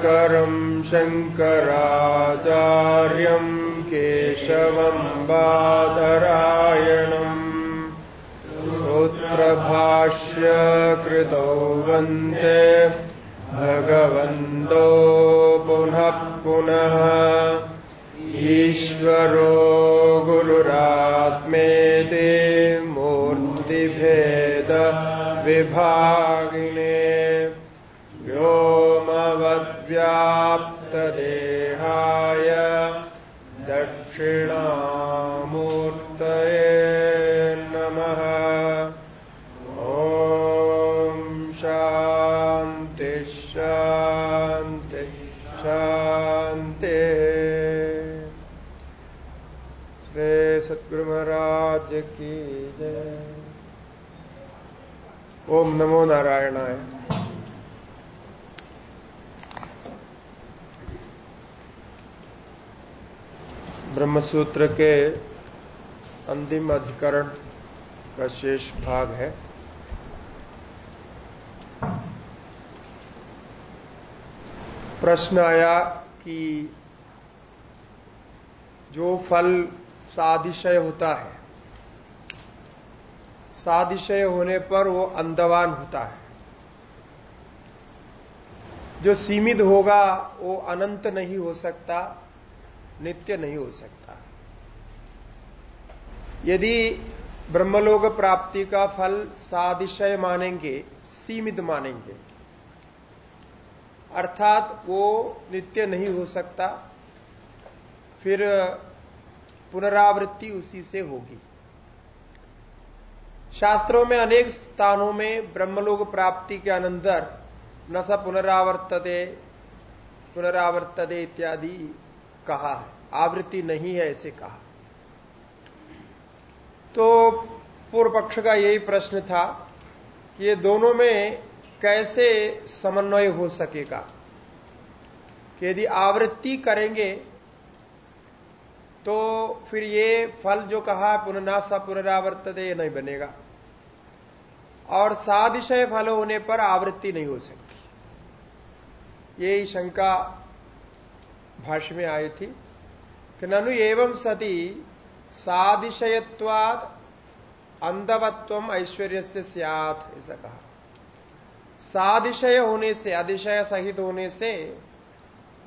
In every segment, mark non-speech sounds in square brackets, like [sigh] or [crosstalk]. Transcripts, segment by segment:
शङ्करम् शङ्कराचार्यम् केशवम् बादरायणम्। सूत्रभाष्य कृतौ वन्दे भगवन्तो पुनः पुनः। ईश्वरो गुरुरात्मेति मूर्तिभेद नमो नारायणाय। ब्रह्मसूत्र के अंतिम अधिकरण का शेष भाग है। प्रश्न आया कि जो फल सादिशय होता है सादिशय होने पर वो अंधवान होता है। जो सीमित होगा, वो अनंत नहीं हो सकता, नित्य नहीं हो सकता। यदि ब्रह्मलोक प्राप्ति का फल सादिशय मानेंगे, सीमित मानेंगे, अर्थात वो नित्य नहीं हो सकता, फिर पुनरावृत्ति उसी से होगी। शास्त्रों में, अनेक स्थानों में ब्रह्मलोक प्राप्ति के अनंतर न स पुनरावर्तते पुनरावर्तते इत्यादि कहा है। आवृत्ति नहीं है ऐसे कहा। तो पूर्व पक्ष का यही प्रश्न था कि ये दोनों में कैसे समन्वय हो सकेगा? यदि आवृत्ति करेंगे तो फिर ये फल जो कहा पुननासा पुनरावर्तते, ये नहीं बनेगा। और सादिशय फल होने पर आवृत्ति नहीं हो सकती। यही शंका भाष्य में आई थी कि ननु एवं सती सादिशयत्वाद अंधवत्व ऐश्वर्य से सियात, ऐसा कहा। सादिशय होने से अधिशय सहित होने से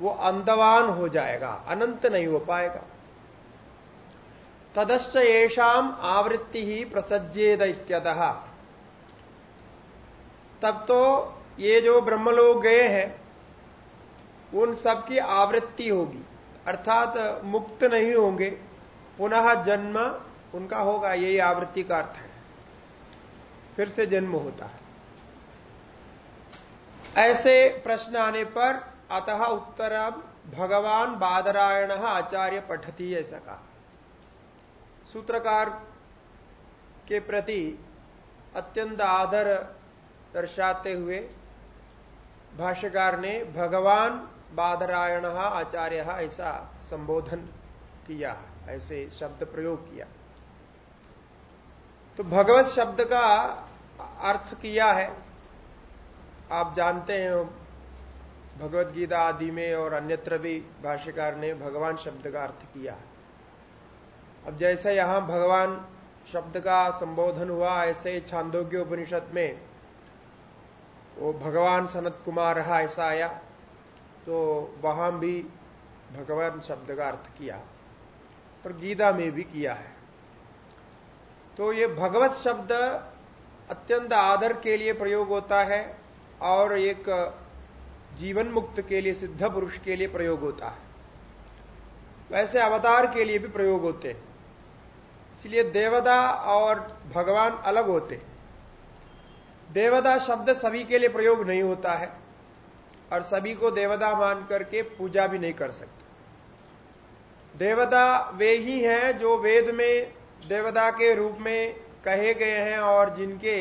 वो अंधवान हो जाएगा, अनंत नहीं हो पाएगा। तदश्च येषाम आवृत्ति ही प्रसज्जेद इत्यतः। तब तो ये जो ब्रह्मलोक गए हैं, उन सबकी आवृत्ति होगी। अर्थात मुक्त नहीं होंगे, पुनः जन्म उनका होगा, यही आवृत्ति का अर्थ है। फिर से जन्म होता है। ऐसे प्रश्न आने पर अतः उत्तर भगवान बादरायण आचार्य पठती ऐसा कहा। सूत्रकार के प्रति अत्यंत आदर दर्शाते हुए भाष्यकार ने भगवान बादरायण आचार्य ऐसा संबोधन किया, ऐसे शब्द प्रयोग किया। तो भगवत शब्द का अर्थ किया है। आप जानते हैं, भगवत गीता आदि में और अन्यत्र भी भाष्यकार ने भगवान शब्द का अर्थ किया अब जैसे यहाँ भगवान शब्द का संबोधन हुआ, ऐसे छांदोग्य उपनिषद में वो भगवान सनत कुमार रहा, ऐसा आया। तो वहाँ भी भगवान शब्द का अर्थ किया और गीता में भी किया है। तो ये भगवत शब्द अत्यंत आदर के लिए प्रयोग होता है, और एक जीवन मुक्त के लिए, सिद्ध पुरुष के लिए प्रयोग होता है। वैसे अवतार के लिए भी प्रयोग होते हैं। इसलिए देवदा और भगवान अलग होते। देवदा शब्द सभी के लिए प्रयोग नहीं होता है और सभी को देवता मान करके पूजा भी नहीं कर सकते। देवता वे ही हैं जो वेद में देवता के रूप में कहे गए हैं और जिनके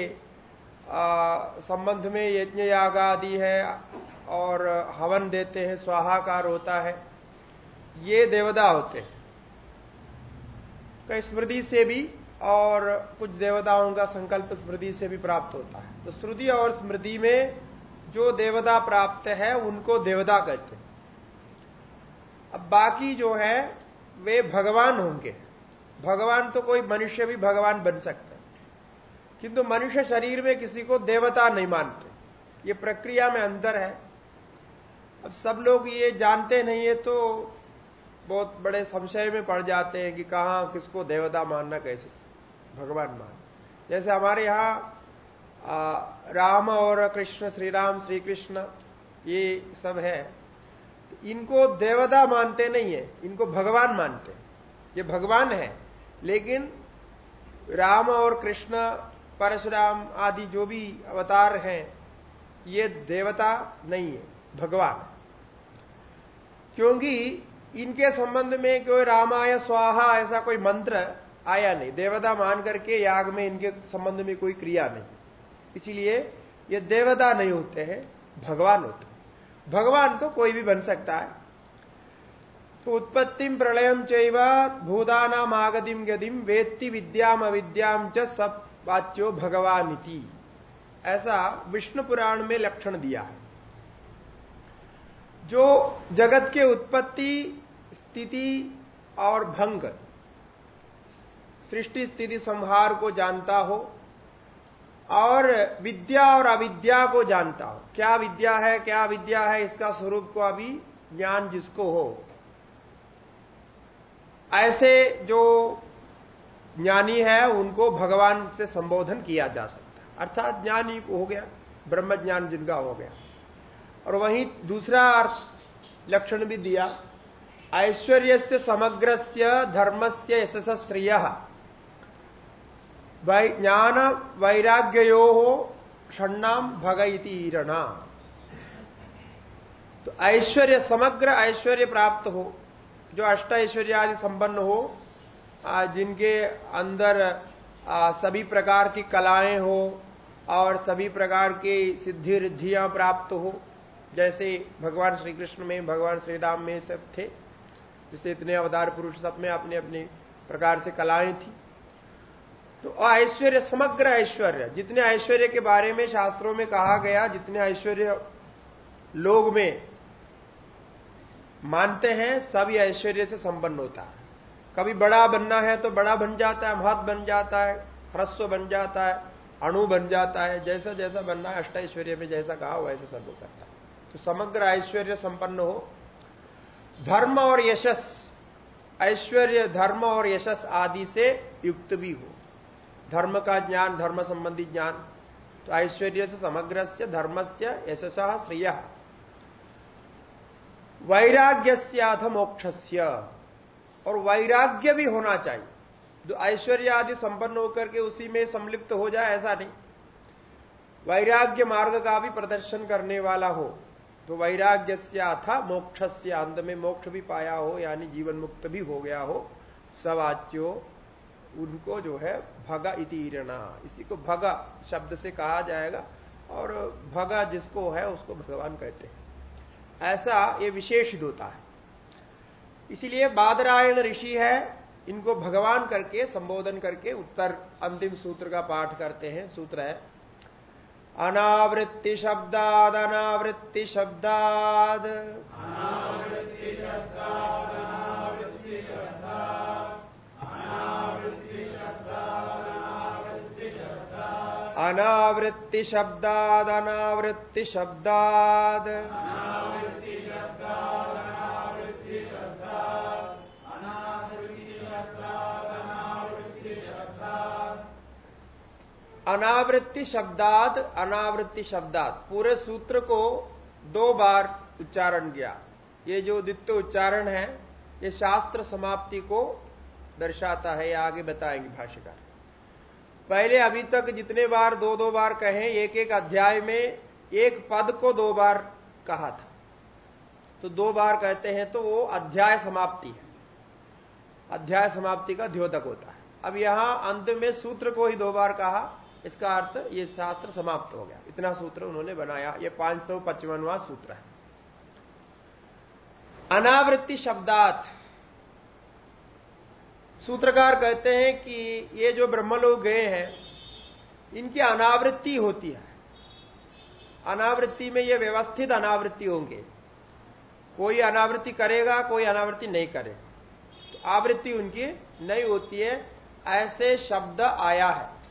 संबंध में यज्ञ याग आदि है और हवन देते हैं, स्वाहाकार होता है। ये देवता होते हैं। स्मृति से भी और कुछ देवताओं का संकल्प स्मृति से भी प्राप्त होता है। तो श्रुति और स्मृति में जो देवता प्राप्त है, उनको देवता कहते हैं। अब बाकी जो है, वे भगवान होंगे। भगवान तो कोई मनुष्य भी भगवान बन सकता है। किंतु मनुष्य शरीर में किसी को देवता नहीं मानते। ये प्रक्रिया में अंदर है। अब सब लोग ये जानते नहीं है तो बहुत बड़े संशय में पड़ जाते हैं कि कहा, किसको देवता मानना, कैसे भगवान मान जैसे हमारे यहाँ राम और कृष्ण श्री राम श्री कृष्ण ये सब है। तो इनको देवता मानते नहीं है, इनको भगवान मानते ये भगवान है, लेकिन राम और कृष्ण, परशुराम आदि जो भी अवतार हैं, ये देवता नहीं है, भगवान क्योंकि इनके संबंध में कोई रामाय, स्वाहा ऐसा कोई मंत्र आया नहीं। देवता मान करके याग में इनके संबंध में कोई क्रिया नहीं। इसीलिए ये देवता नहीं होते हैं, भगवान होते हैं। भगवान तो कोई भी बन सकता है। तो उत्पत्ति प्रलयम चैव भूतानाम आगतिम गतिम वेत्ति विद्याम अविद्याम च सब वाच्यो भगवान ऐसा विष्णु पुराण में लक्षण दिया है। जो जगत के उत्पत्ति स्थिति और भंग। सृष्टि स्थिति संहार को जानता हो और विद्या और अविद्या को जानता हो। क्या विद्या है, क्या विद्या है, इसका स्वरूप को अभी ज्ञान जिसको हो। ऐसे जो ज्ञानी है, उनको भगवान से संबोधन किया जा सकता है। अर्थात ज्ञानी हो गया ब्रह्म ज्ञान जिनका हो गया। और वहीं दूसरा लक्षण भी दिया ऐश्वर्य से समग्र धर्म से यशस श्रेय। ज्ञान वैराग्यो षण्णाम भगईतीरणा तो ऐश्वर्य समग्र ऐश्वर्य प्राप्त हो, जो अष्ट ऐश्वर्य आदि संपन्न हो जिनके अंदर सभी प्रकार की कलाएँ हो, और सभी प्रकार की सिद्धि रिद्धियाँ प्राप्त हो, जैसे भगवान श्री कृष्ण में, भगवान श्री राम में सब थे। जैसे इतने अवतार पुरुष सब में अपने अपने प्रकार से कलाएँ थी। तो ऐश्वर्य, समग्र ऐश्वर्य, जितने ऐश्वर्य के बारे में शास्त्रों में कहा गया, जितने ऐश्वर्य लोग में मानते हैं सभी ऐश्वर्य से संपन्न होता है। कभी बड़ा बनना है तो बड़ा बन जाता है, महत बन जाता है, ह्रस्व बन जाता है, अणु बन जाता है जैसा जैसा बनना है अष्ट ऐश्वर्य में जैसा कहा, वैसा सब करता है। तो समग्र ऐश्वर्य संपन्न हो धर्म और यशस, ऐश्वर्य, धर्म और यशस आदि से युक्त भी हो। धर्म का ज्ञान, धर्म संबंधी ज्ञान तो ऐश्वर्य से समग्र से धर्म से यशस श्रेय। वैराग्य मोक्ष और वैराग्य भी होना चाहिए। जो ऐश्वर्य आदि संपन्न होकर के उसी में संलिप्त हो जाए, ऐसा नहीं। वैराग्य मार्ग का भी प्रदर्शन करने वाला हो तो वैराग्य था मोक्ष से अंत में मोक्ष भी पाया हो, यानी जीवन मुक्त भी हो गया हो, सवाच्यो उनको जो है भगा इतीरणा इसी को भगा शब्द से कहा जाएगा, और भगा जिसको है, उसको भगवान कहते हैं। ऐसा ये विशेषित होता है। इसीलिए बादरायण ऋषि है, इनको भगवान करके, संबोधन करके उत्तर, अंतिम सूत्र का पाठ करते हैं, सूत्र है अनावृत्ति शब्दाद अनावृत्ति शब्दाद अनावृत्ति शब्दाद अनावृत्ति शब्दाद अनावृत्ति शब्दाद अनावृत्ति शब्दाद। पूरे सूत्र को दो बार उच्चारण किया। ये जो द्वितीय उच्चारण है, ये शास्त्र समाप्ति को दर्शाता है आगे बताएँगे भाष्यकार। पहले अभी तक जितने बार दो दो बार कहें, एक एक अध्याय में एक पद को दो बार कहा था। तो दो बार कहते हैं तो वो अध्याय समाप्ति है। अध्याय समाप्ति का द्योतक होता है। अब यहाँ अंत में सूत्र को ही दो बार कहा। इसका अर्थ ये शास्त्र समाप्त हो गया। इतना सूत्र उन्होंने बनाया। ये पाँच सौ पचपनवा सूत्र है। अनावृत्ति शब्दात। सूत्रकार कहते हैं कि ये जो ब्रह्मलोक गए हैं, इनकी अनावृत्ति होती है। अनावृत्ति में ये व्यवस्थित अनावृत्ति होंगे। कोई अनावृत्ति करेगा, कोई अनावृत्ति नहीं करेगा। तो आवृत्ति उनकी नहीं होती है। ऐसे शब्द आया है।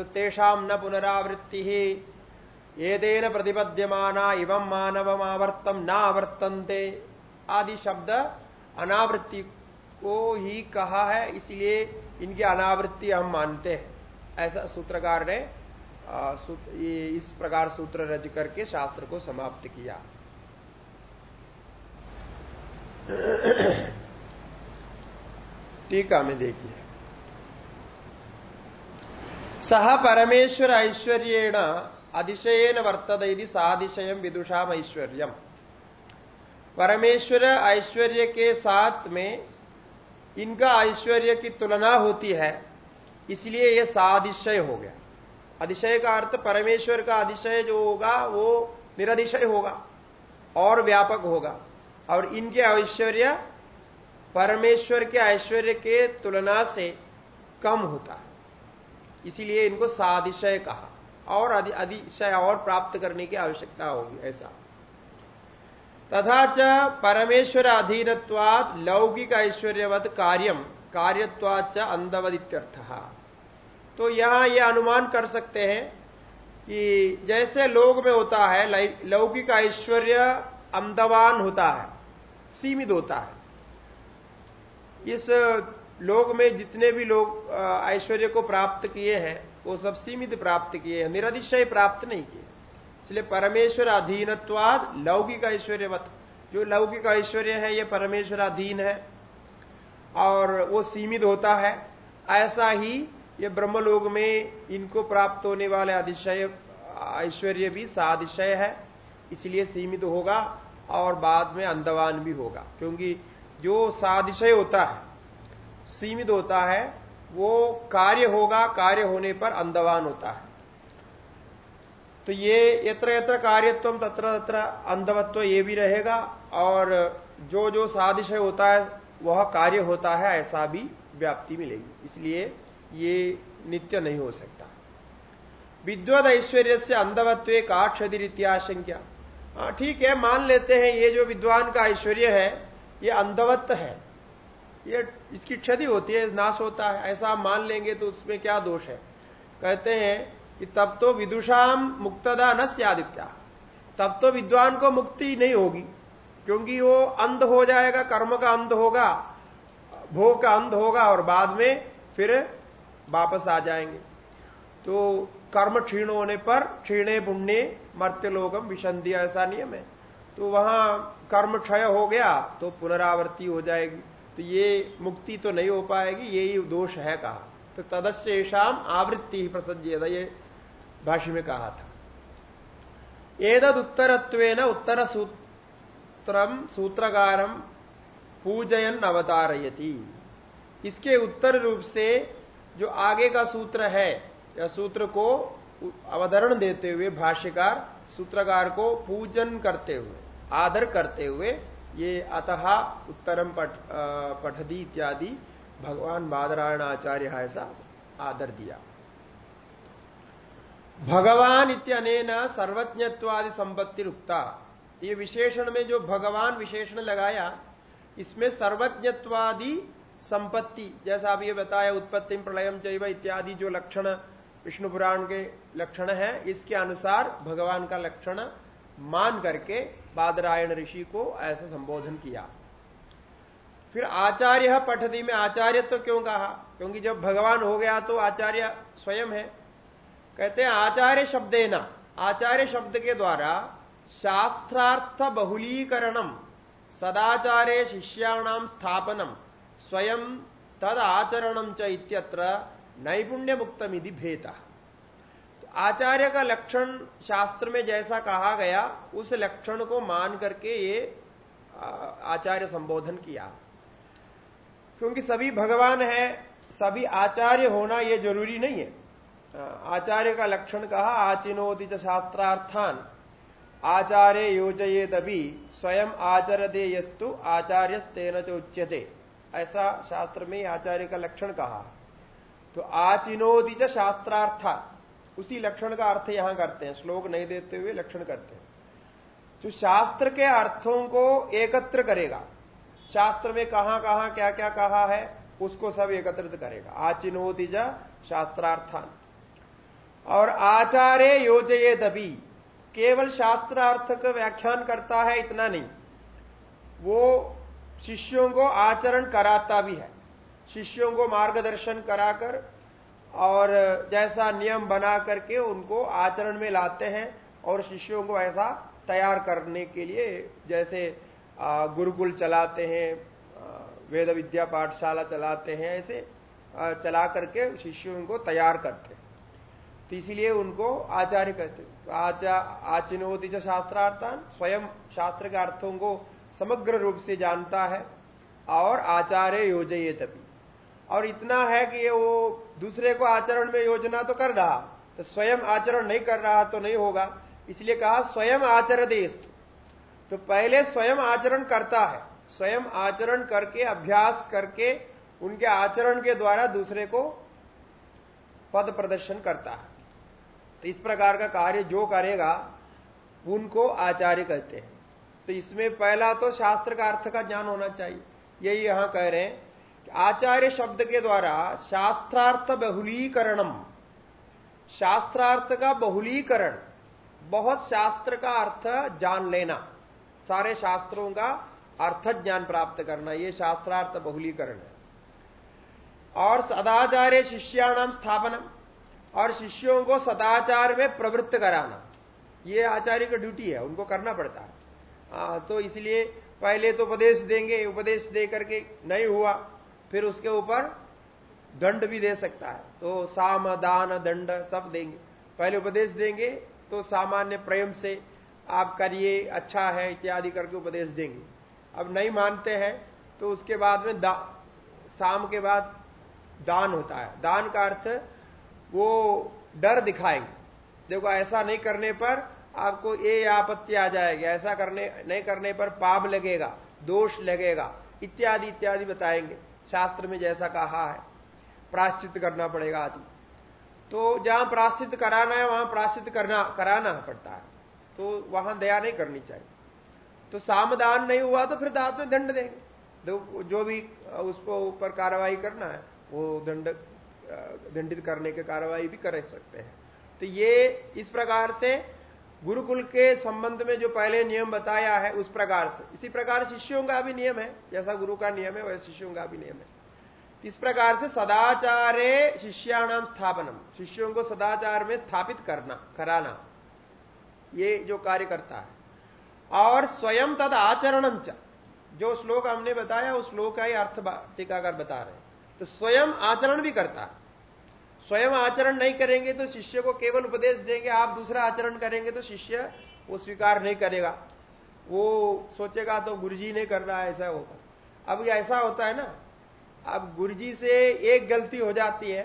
तो तेषाम न पुनरावृत्ति। ही देन प्रतिपद्यमाना इवं मानव आवर्तम न आवर्तनते आदि शब्द अनावृत्ति को ही कहा है, इसलिए इनकी अनावृत्ति हम मानते हैं। ऐसा सूत्रकार ने इस प्रकार सूत्र रज करके शास्त्र को समाप्त किया। [clears throat] टीका में देखिए। सह परमेश्वर ऐश्वर्येण अतिशयन वर्तद यदि साधिशय विदुषाम ऐश्वर्यम परमेश्वर ऐश्वर्य के साथ में इनका ऐश्वर्य की तुलना होती है इसलिए यह साधिशय हो गया अतिशय का अर्थ परमेश्वर का अतिशय जो होगा वो निरधिशय होगा और व्यापक होगा और इनके ऐश्वर्य परमेश्वर के ऐश्वर्य के तुलना से कम होता है इसीलिए इनको साधिशय कहा। और अधिशय और प्राप्त करने की आवश्यकता होगी, ऐसा। तथा च परमेश्वर अधीनत्वाद लौकिक ऐश्वर्यवत कार्यम कार्यत्वाच अंधवदित्यर्थ। तो यहाँ यह अनुमान कर सकते हैं कि जैसे लोग में होता है लौकिक ऐश्वर्य अंधवान होता है, सीमित होता है। इस लोग में जितने भी लोग ऐश्वर्य को प्राप्त किए हैं, वो सब सीमित प्राप्त किए हैं, निरधिशय प्राप्त नहीं किए। इसलिए परमेश्वर अधीनत्वाद लौकिक ऐश्वर्यवत। जो लौकिक ऐश्वर्य है, ये परमेश्वर अधीन है, और वो सीमित होता है। ऐसा ही ये ब्रह्मलोक में इनको प्राप्त होने वाले अधिशय, ऐश्वर्य भी साधिशय है, इसलिए सीमित होगा, और बाद में अंधवान भी होगा। क्योंकि जो साधिशय होता है सीमित होता है, वो कार्य होगा, कार्य होने पर अंधवान होता है। तो ये यत्र यत्र कार्यत्व तत्र तत्र अंधवत्व ये भी रहेगा, और जो जो सादिशय होता है, वह कार्य होता है, ऐसा भी व्याप्ति मिलेगी। इसलिए ये नित्य नहीं हो सकता। विद्वद ऐश्वर्य से अंधवत्व का क्षति रीत्याशंक्या हाँ ठीक है, मान लेते हैं, ये जो विद्वान का ऐश्वर्य है, ये अंधवत्व है। ये इसकी क्षति होती है, नाश होता है, ऐसा मान लेंगे तो उसमें क्या दोष है? कहते हैं कि तब तो विदुषाम मुक्तदा न सियादित्या। तब तो विद्वान को मुक्ति नहीं होगी, क्योंकि वो अंध हो जाएगा, कर्म का अंध होगा, भोग का अंध होगा और बाद में फिर वापस आ जाएँगे। तो कर्म क्षीण होने पर क्षीणे पुण्य मर्त्य लोगम विशंधि ऐसा नियम है। तो वहाँ कर्म क्षय हो गया तो पुनरावृत्ति हो जाएगी। तो ये मुक्ति तो नहीं हो पाएगी, यही दोष है कहा। तो तदस्येषाम आवृत्ति ही प्रसज्जेद ये भाष्य में कहा था। एदद उत्तरत्व उत्तर सूत्रम सूत्रकारम पूजयन अवतारयति। इसके उत्तर रूप से जो आगे का सूत्र है, या सूत्र को अवतरण देते हुए भाष्यकार सूत्रकार को पूजन करते हुए, आदर करते हुए ये अतः उत्तरम पठ पठदी इत्यादि भगवान बादरायण आचार्य ऐसा आदर दिया। भगवान इत्यनेन सर्वज्ञत्वादि संपत्ति रुकता। ये विशेषण में जो भगवान विशेषण लगाया, इसमें सर्वज्ञत्वादि संपत्ति, जैसा अभी ये बताया, उत्पत्ति प्रलयम चैव इत्यादि जो लक्षण विष्णु पुराण के लक्षण है, इसके अनुसार भगवान का लक्षण मान करके बादरायण ऋषि को ऐसा संबोधन किया। फिर आचार्य पठती में आचार्य तो क्यों कहा? क्योंकि जब भगवान हो गया तो आचार्य स्वयं है। कहते हैं, आचार्य शब्द न आचार्य शब्द के द्वारा शास्त्रार्थ बहुलीकरणम, सदाचार्य शिष्याणाम स्थापनम, स्वयं तद आचरणम च इत्यत्र नैपुण्य मुक्तमिधि भेद। आचार्य का लक्षण शास्त्र में जैसा कहा गया, उस लक्षण को मान करके ये आचार्य संबोधन किया। क्योंकि सभी भगवान है, सभी आचार्य होना यह ज़रूरी नहीं है। आचार्य का लक्षण कहा, आचिनोदित शास्त्रार्थान, आचार्य योजये तभी स्वयं आचरते यस्तु आचार्य तेन उच्यते। ऐसा शास्त्र में आचार्य का लक्षण कहा। तो आचिनोदित शास्त्रार्था उसी लक्षण का अर्थ यहाँ करते हैं, श्लोक नहीं देते हुए लक्षण करते हैं। जो शास्त्र के अर्थों को एकत्र करेगा। शास्त्र में कहाँ कहाँ क्या क्या कहा है, उसको सब एकत्रित करेगा। आचिनोदिज शास्त्रार्थान। और आचार्य योजये दबी, केवल शास्त्रार्थ का व्याख्यान करता है, इतना नहीं। वो शिष्यों को आचरण कराता भी है। शिष्यों को मार्गदर्शन कराकर और जैसा नियम बना करके उनको आचरण में लाते हैं और शिष्यों को ऐसा तैयार करने के लिए जैसे गुरुकुल चलाते हैं वेद विद्या पाठशाला चलाते हैं, ऐसे चला करके शिष्यों को तैयार करते हैं। तो इसीलिए उनको आचार्य कहते आचा, आचिनोति जो शास्त्रार्थान, स्वयं शास्त्र के अर्थों को समग्र रूप से जानता है और आचार्य योजये तभी और इतना है कि वो दूसरे को आचरण में योजना तो कर रहा तो स्वयं आचरण नहीं कर रहा तो नहीं होगा। इसलिए कहा, स्वयं आचर देश तो पहले स्वयं आचरण करता है। स्वयं आचरण करके, अभ्यास करके, उनके आचरण के द्वारा दूसरे को पद प्रदर्शन करता है। तो इस प्रकार का कार्य जो करेगा, उनको आचार्य कहते हैं। तो इसमें पहला तो शास्त्र का अर्थ का ज्ञान होना चाहिए। यही यहाँ कह रहे हैं आचार्य शब्द के द्वारा शास्त्रार्थ बहुलीकरणम। शास्त्रार्थ का बहुलीकरण बहुत शास्त्र का अर्थ जान लेना। सारे शास्त्रों का अर्थ ज्ञान प्राप्त करना यह शास्त्रार्थ बहुलीकरण है। और सदाचार्य शिष्याणाम स्थापनम और शिष्यों को सदाचार में प्रवृत्त कराना। ये आचार्य का ड्यूटी है उनको करना पड़ता है। आ, तो इसलिए पहले तो उपदेश देंगे उपदेश दे करके नहीं हुआ। फिर उसके ऊपर दंड भी दे सकता है। तो साम, दान, दंड सब देंगे। पहले उपदेश देंगे तो सामान्य प्रेम से आप करिए अच्छा है इत्यादि करके उपदेश देंगे। अब नहीं मानते हैं तो उसके बाद में शाम के बाद दान होता है। दान का अर्थ, वो डर दिखाएँगे। देखो, ऐसा नहीं करने पर आपको ये आपत्ति आ जाएगी। ऐसा करने, नहीं करने पर पाप लगेगा, दोष लगेगा, इत्यादि इत्यादि बताएँगे। शास्त्र में जैसा कहा है प्राश्चित करना पड़ेगा आदि। तो जहाँ प्राश्चित कराना है, वहाँ प्राश्चित करना, कराना पड़ता है। तो वहाँ दया नहीं करनी चाहिए। तो सामदान नहीं हुआ तो फिर दांत में दंड देंगे। तो जो भी, उसको ऊपर कार्रवाई करना है, वो दंड दंडित करने की कार्रवाई भी कर सकते हैं। तो ये इस प्रकार से गुरुकुल के संबंध में जो पहले नियम बताया है, उस प्रकार से। इसी प्रकार शिष्यों का भी नियम है, जैसा गुरु का नियम है, वैसे शिष्यों का भी नियम है। इस प्रकार से सदाचारे शिष्याणाम स्थापनम, शिष्यों को सदाचार में स्थापित करना, कराना, ये जो कार्य करता है। और स्वयं तद आचरणम च, जो श्लोक हमने बताया, उस श्लोक का ही अर्थ टीकाकार बता रहे तो स्वयं आचरण भी करता है। स्वयं आचरण नहीं करेंगे तो शिष्य को केवल उपदेश देंगे, आप दूसरा आचरण करेंगे तो शिष्य वो स्वीकार नहीं करेगा। वो सोचेगा तो गुरुजी ने कर रहा ऐसा होगा। अब ऐसा होता है ना, अब गुरुजी से एक गलती हो जाती है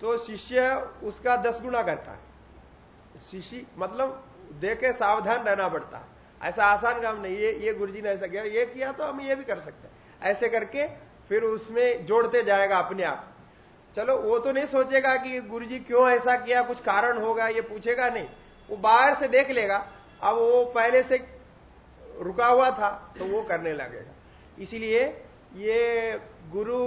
तो शिष्य उसका दस गुना करता है। शिष्य मतलब देखे सावधान रहना पड़ता है। ऐसा आसान काम नहीं, ये ये गुरुजी ने ऐसा किया, ये किया तो हम ये भी कर सकते हैं। ऐसे करके फिर उसमें जोड़ते जाएगा अपने आप। चलो, वो तो नहीं सोचेगा कि गुरुजी क्यों ऐसा किया, कुछ कारण होगा, ये पूछेगा नहीं। वो बाहर से देख लेगा। अब वो पहले से रुका हुआ था तो वो करने लगेगा। इसीलिए ये गुरु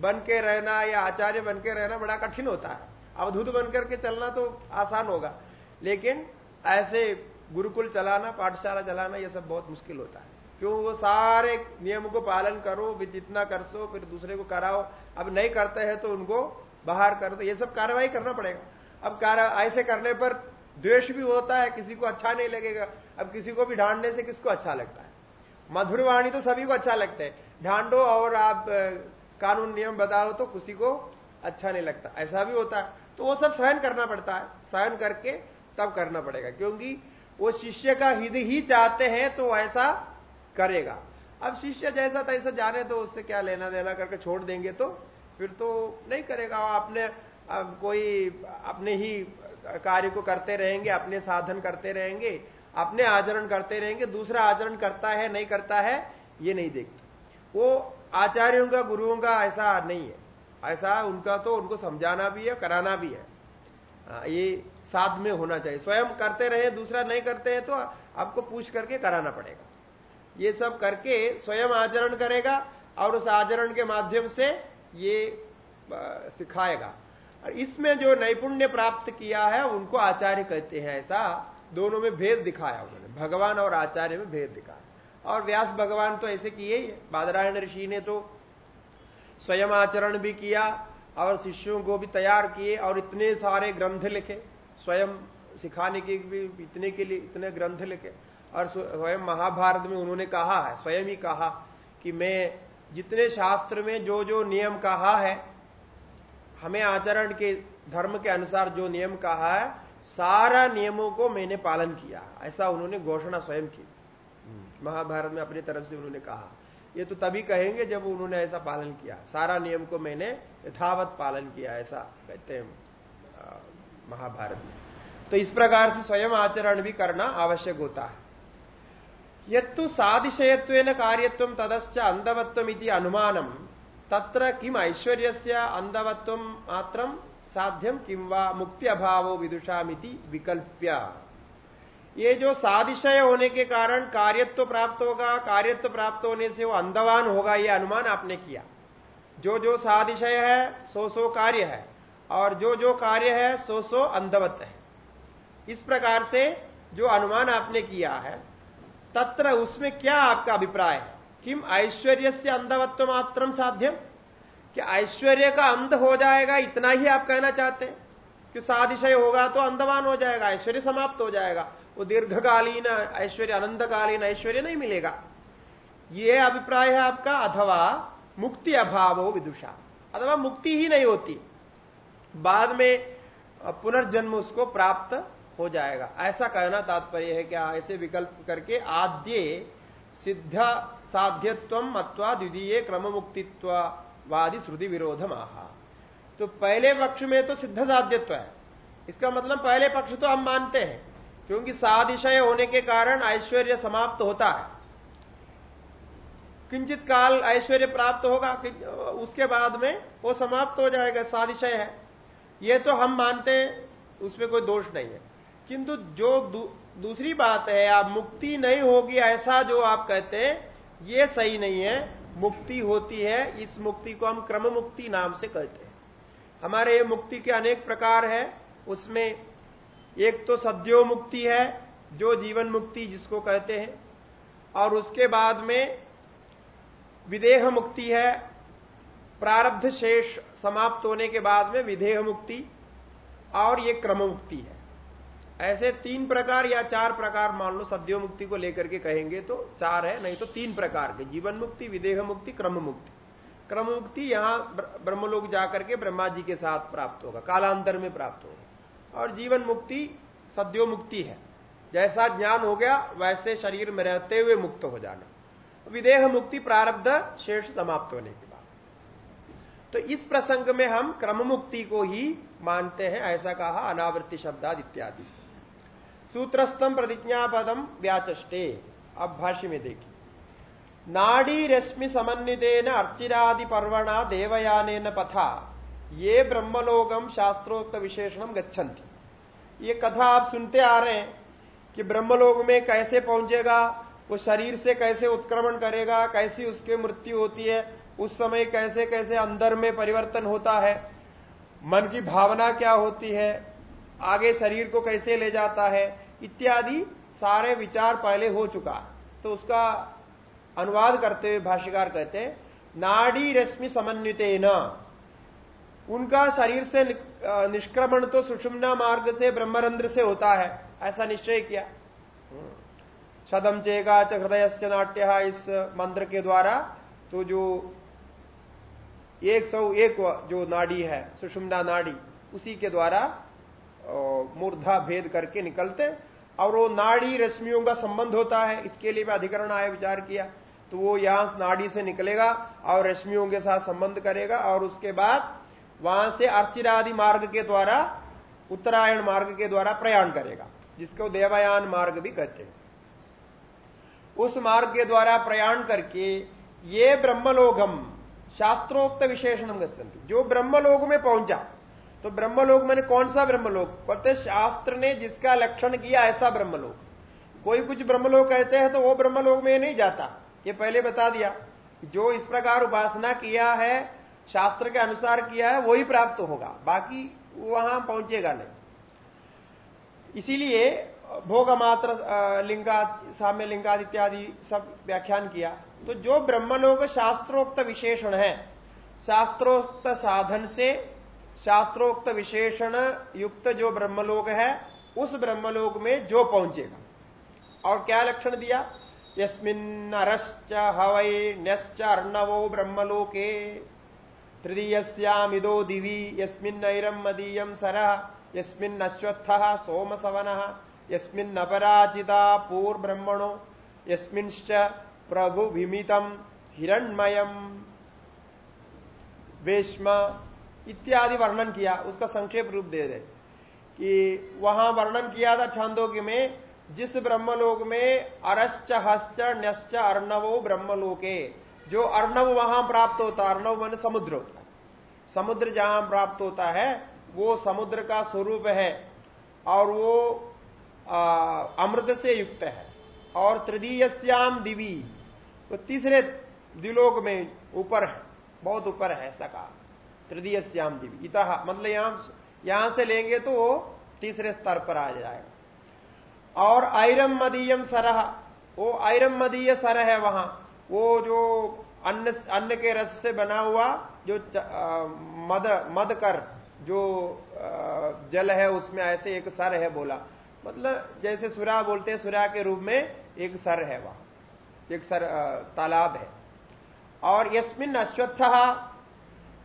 बन के रहना या आचार्य बन के रहना बड़ा कठिन होता है। अवधुत बन करके चलना तो आसान होगा। लेकिन ऐसे गुरुकुल चलाना, पाठशाला चलाना यह सब बहुत मुश्किल होता है। क्यों वो सारे नियम को पालन करो जितना कर सो, फिर दूसरे को कराओ। अब नहीं करते हैं तो उनको बाहर कर दो। ये सब कार्रवाई करना पड़ेगा। अब ऐसे करने पर द्वेष भी होता है, किसी को अच्छा नहीं लगेगा। अब किसी को भी ढांडने से किसको अच्छा लगता है? मधुर वाणी तो सभी को अच्छा लगता है। ढांडो और आप कानून नियम बताओ तो किसी को अच्छा नहीं लगता। ऐसा भी होता है। तो वो सब सहन करना पड़ता है। सहन करके तब करना पड़ेगा। क्योंकि वो शिष्य का हित ही चाहते हैं तो ऐसा करेगा। अब शिष्य जैसा तैसा जाने तो उससे क्या लेना देना करके छोड़ देंगे तो फिर तो नहीं करेगा। अपने कोई अपने ही कार्य को करते रहेंगे अपने साधन करते रहेंगे अपने आचरण करते रहेंगे दूसरा आचरण करता है नहीं करता है ये नहीं देखते। वो आचार्यों का गुरुओं का ऐसा नहीं है। ऐसा उनका तो उनको समझाना भी है कराना भी है। हाँ, ये साथ में होना चाहिए। स्वयं करते रहे दूसरा नहीं करते हैं तो आपको पूछ करके कराना पड़ेगा। ये सब करके स्वयं आचरण करेगा और उस आचरण के माध्यम से ये सिखाएगा। और इसमें जो नैपुण्य प्राप्त किया है, उनको आचार्य कहते हैं ऐसा। दोनों में भेद दिखाया उन्होंने। भगवान और आचार्य में भेद दिखाया। और व्यास भगवान तो ऐसे किए ही। बादरायण ऋषि ने तो स्वयं आचरण भी किया और शिष्यों को भी तैयार किए और इतने सारे ग्रंथ लिखे। स्वयं सिखाने के भी, इतने के लिए इतने ग्रंथ लिखे। और स्वयं महाभारत में उन्होंने कहा है स्वयं ही कहा कि मैं जितने शास्त्र में जो जो नियम कहा है हमें आचरण के धर्म के अनुसार जो नियम कहा है सारा नियमों को मैंने पालन किया। ऐसा उन्होंने घोषणा स्वयं की। महाभारत में अपनी तरफ़ से उन्होंने कहा। ये तो तभी कहेंगे जब उन्होंने ऐसा पालन किया। सारा नियम को मैंने यथावत पालन किया ऐसा कहते हैं महाभारत में। तो इस प्रकार से स्वयं आचरण भी करना आवश्यक होता है। यत्तु सादिशयत्व कार्यत्व तदश्च अंधवत्व अनुमानम। तत्र किम ऐश्वर्य से अंधवत्व मात्र साध्यम किम व मुक्ति अभाव विदुषामिति विकल्प्य। ये जो सादिशय होने के कारण कार्यत्व प्राप्त होगा, कार्यत्व प्राप्त होने से वो अंधवान होगा, ये अनुमान आपने किया। जो जो सादिशय है, सो सो कार्य है, और जो जो कार्य है, सो सो अंधवत है। इस प्रकार से जो अनुमान आपने किया है तत्र उसमें क्या आपका अभिप्राय है? किम ऐश्वर्य से अंधवत्व मात्र साध्यम क्या ऐश्वर्य का अंध हो जाएगा, इतना ही आप कहना चाहते हैं? कि सादिशय होगा तो अंधवान हो जाएगा, ऐश्वर्य समाप्त हो जाएगा। वो दीर्घकालीन ऐश्वर्य, अनंतकालीन ऐश्वर्य नहीं मिलेगा। ये अभिप्राय है आपका, अथवा मुक्ति अभाव हो विदुषा। अथवा मुक्ति ही नहीं होती। बाद में पुनर्जन्म उसको प्राप्त हो जाएगा। ऐसा कहना तात्पर्य है क्या ऐसे विकल्प करके आद्य सिद्ध साध्यत्व अथवा द्वितीय क्रम मुक्तित्व वादि श्रुति विरोध महा तो पहले पक्ष में तो सिद्ध साध्यत्व है। इसका मतलब पहले पक्ष तो हम मानते हैं, क्योंकि सादिशय होने के कारण ऐश्वर्य समाप्त होता है। किंचित काल ऐश्वर्य प्राप्त होगा उसके बाद में वो समाप्त हो जाएगा, सादिशय है। ये तो हम मानते हैं, उसमें कोई दोष नहीं है। किंतु जो दू, दूसरी बात है आप मुक्ति नहीं होगी ऐसा जो आप कहते हैं ये सही नहीं है। मुक्ति होती है इस मुक्ति को हम क्रम मुक्ति नाम से कहते हैं। हमारे ये मुक्ति के अनेक प्रकार है। उसमें एक तो सद्यो मुक्ति है जो जीवन मुक्ति जिसको कहते हैं और उसके बाद में विदेह मुक्ति है। प्रारब्ध शेष समाप्त होने के बाद में विदेह मुक्ति और ये क्रम मुक्ति है। ऐसे तीन प्रकार या चार प्रकार मान लो सद्यो मुक्ति को लेकर के कहेंगे तो चार है, नहीं तो तीन प्रकार के, जीवन मुक्ति, विदेह मुक्ति, क्रम मुक्ति। क्रम मुक्ति यहाँ ब्रह्मलोक जाकर के ब्रह्मा जी के साथ प्राप्त होगा, कालांतर में प्राप्त होगा। और जीवन मुक्ति, सद्यो मुक्ति है। जैसा ज्ञान हो गया, वैसे शरीर में रहते हुए मुक्त हो जाना। विदेह मुक्ति प्रारब्ध शेष समाप्त होने के बाद। तो इस प्रसंग में हम क्रम मुक्ति को ही मानते हैं, ऐसा कहा अनावृत्ति शब्दाद इत्यादि से। सूत्रस्थम प्रतिज्ञापदम व्याचे अब भाष्य में देखिए नाड़ी रश्मि समन्वितेन अर्चिरादि पर्वणा देवयान पथा ये ब्रह्मलोकम शास्त्रोक्त विशेषणम गच्छन्ति। ये कथा आप सुनते आ रहे हैं कि ब्रह्मलोक में कैसे पहुंचेगा, वो शरीर से कैसे उत्क्रमण करेगा, कैसी उसकी मृत्यु होती है, उस समय कैसे कैसे अंदर में परिवर्तन होता है, मन की भावना क्या होती है, आगे शरीर को कैसे ले जाता है इत्यादि सारे विचार पहले हो चुका। तो उसका अनुवाद करते हुए भाष्यकार कहते नाड़ी रश्मि समन्वित न उनका शरीर से निष्क्रमण तो सुषुम्ना मार्ग से, ब्रह्मरंध्र से होता है। ऐसा निश्चय किया। सदम चेगा च हृदय से नाट्य इस मंत्र के द्वारा तो जो एक सौ एक जो नाड़ी है, सुषुम्ना नाड़ी, उसी के द्वारा मूर्धा भेद करके निकलते और वो नाड़ी रश्मियों का संबंध होता है, इसके लिए भी अधिकरण आया विचार किया। तो वो यहाँ नाड़ी से निकलेगा और रश्मियों के साथ संबंध करेगा, और उसके बाद वहाँ से अर्चिरादि मार्ग के द्वारा, उत्तरायण मार्ग के द्वारा प्रयाण करेगा, जिसको देवयान मार्ग भी कहते हैं। उस मार्ग के द्वारा प्रयाण करके ये ब्रह्मलोकम शास्त्रोक्त विशेषण गच्छन्ति। जो ब्रह्मलोक में पहुँचा तो ब्रह्मलोक मैंने कौन सा ब्रह्मलोक? कहते शास्त्र ने जिसका लक्षण किया ऐसा ब्रह्मलोक। कोई कुछ ब्रह्मलोक कहते हैं तो वो ब्रह्मलोक में नहीं जाता। ये पहले बता दिया जो इस प्रकार उपासना किया है, शास्त्र के अनुसार किया है, वही प्राप्त होगा। बाकी वहाँ पहुंचेगा नहीं। इसीलिए भोग मात्र लिंगा, साम्य लिंगाद इत्यादि सब व्याख्यान किया। तो जो ब्रह्मलोक शास्त्रोक्त विशेषण है, शास्त्रोक्त साधन से शास्त्रोक्त विशेषण युक्त जो ब्रह्मलोक है, उस ब्रह्मलोक में जो पहुंचेगा। और क्या लक्षण दिया? यस्मिन्नरश्च हवै न्यश्च अर्णवो ब्रह्मलोके। तृतीयस्यामिदो दिवि यस्मिन्नैरम मदीयम सरः, यस्मिन्नश्वत्थः सोमसवनः, यस्मिन्नपराजिता पूर्ब्रह्मणो यस्मिंश्च प्रभु विमितम हिरणमयम। वेश्म इत्यादि वर्णन किया, उसका संक्षेप रूप दे रहे कि वहाँ वर्णन किया था छांदोग्य में, जिस ब्रह्मलोक में अरश्च, हश्च, न्यश्च, अर्णवो ब्रह्मलोके, जो अर्णव वहाँ प्राप्त होता, अर्णव मन समुद्र होता। समुद्र जहाँ प्राप्त होता है, वो समुद्र का स्वरूप है, और वो अमृत से युक्त है, और तृतीयश्याम दिवी तो तीसरे दिलोक में ऊपर है, बहुत ऊपर है ऐसा कहा तृतीयश्याम दिवी। इतः मतलब यहाँ यहाँ से लेंगे तो वो तीसरे स्तर पर आ जाएगा। और आयरम मदीयम सरह, वो आयरम मदीय सर है वहाँ। वो जो अन्न अन्न के रस से बना हुआ जो मद मद कर, जो जल है उसमें ऐसे एक सर है बोला। मतलब जैसे सुरा बोलते हैं, सुरा के रूप में एक सर है वहाँ। एक सर तालाब है। और यस्मिन अश्वत्थ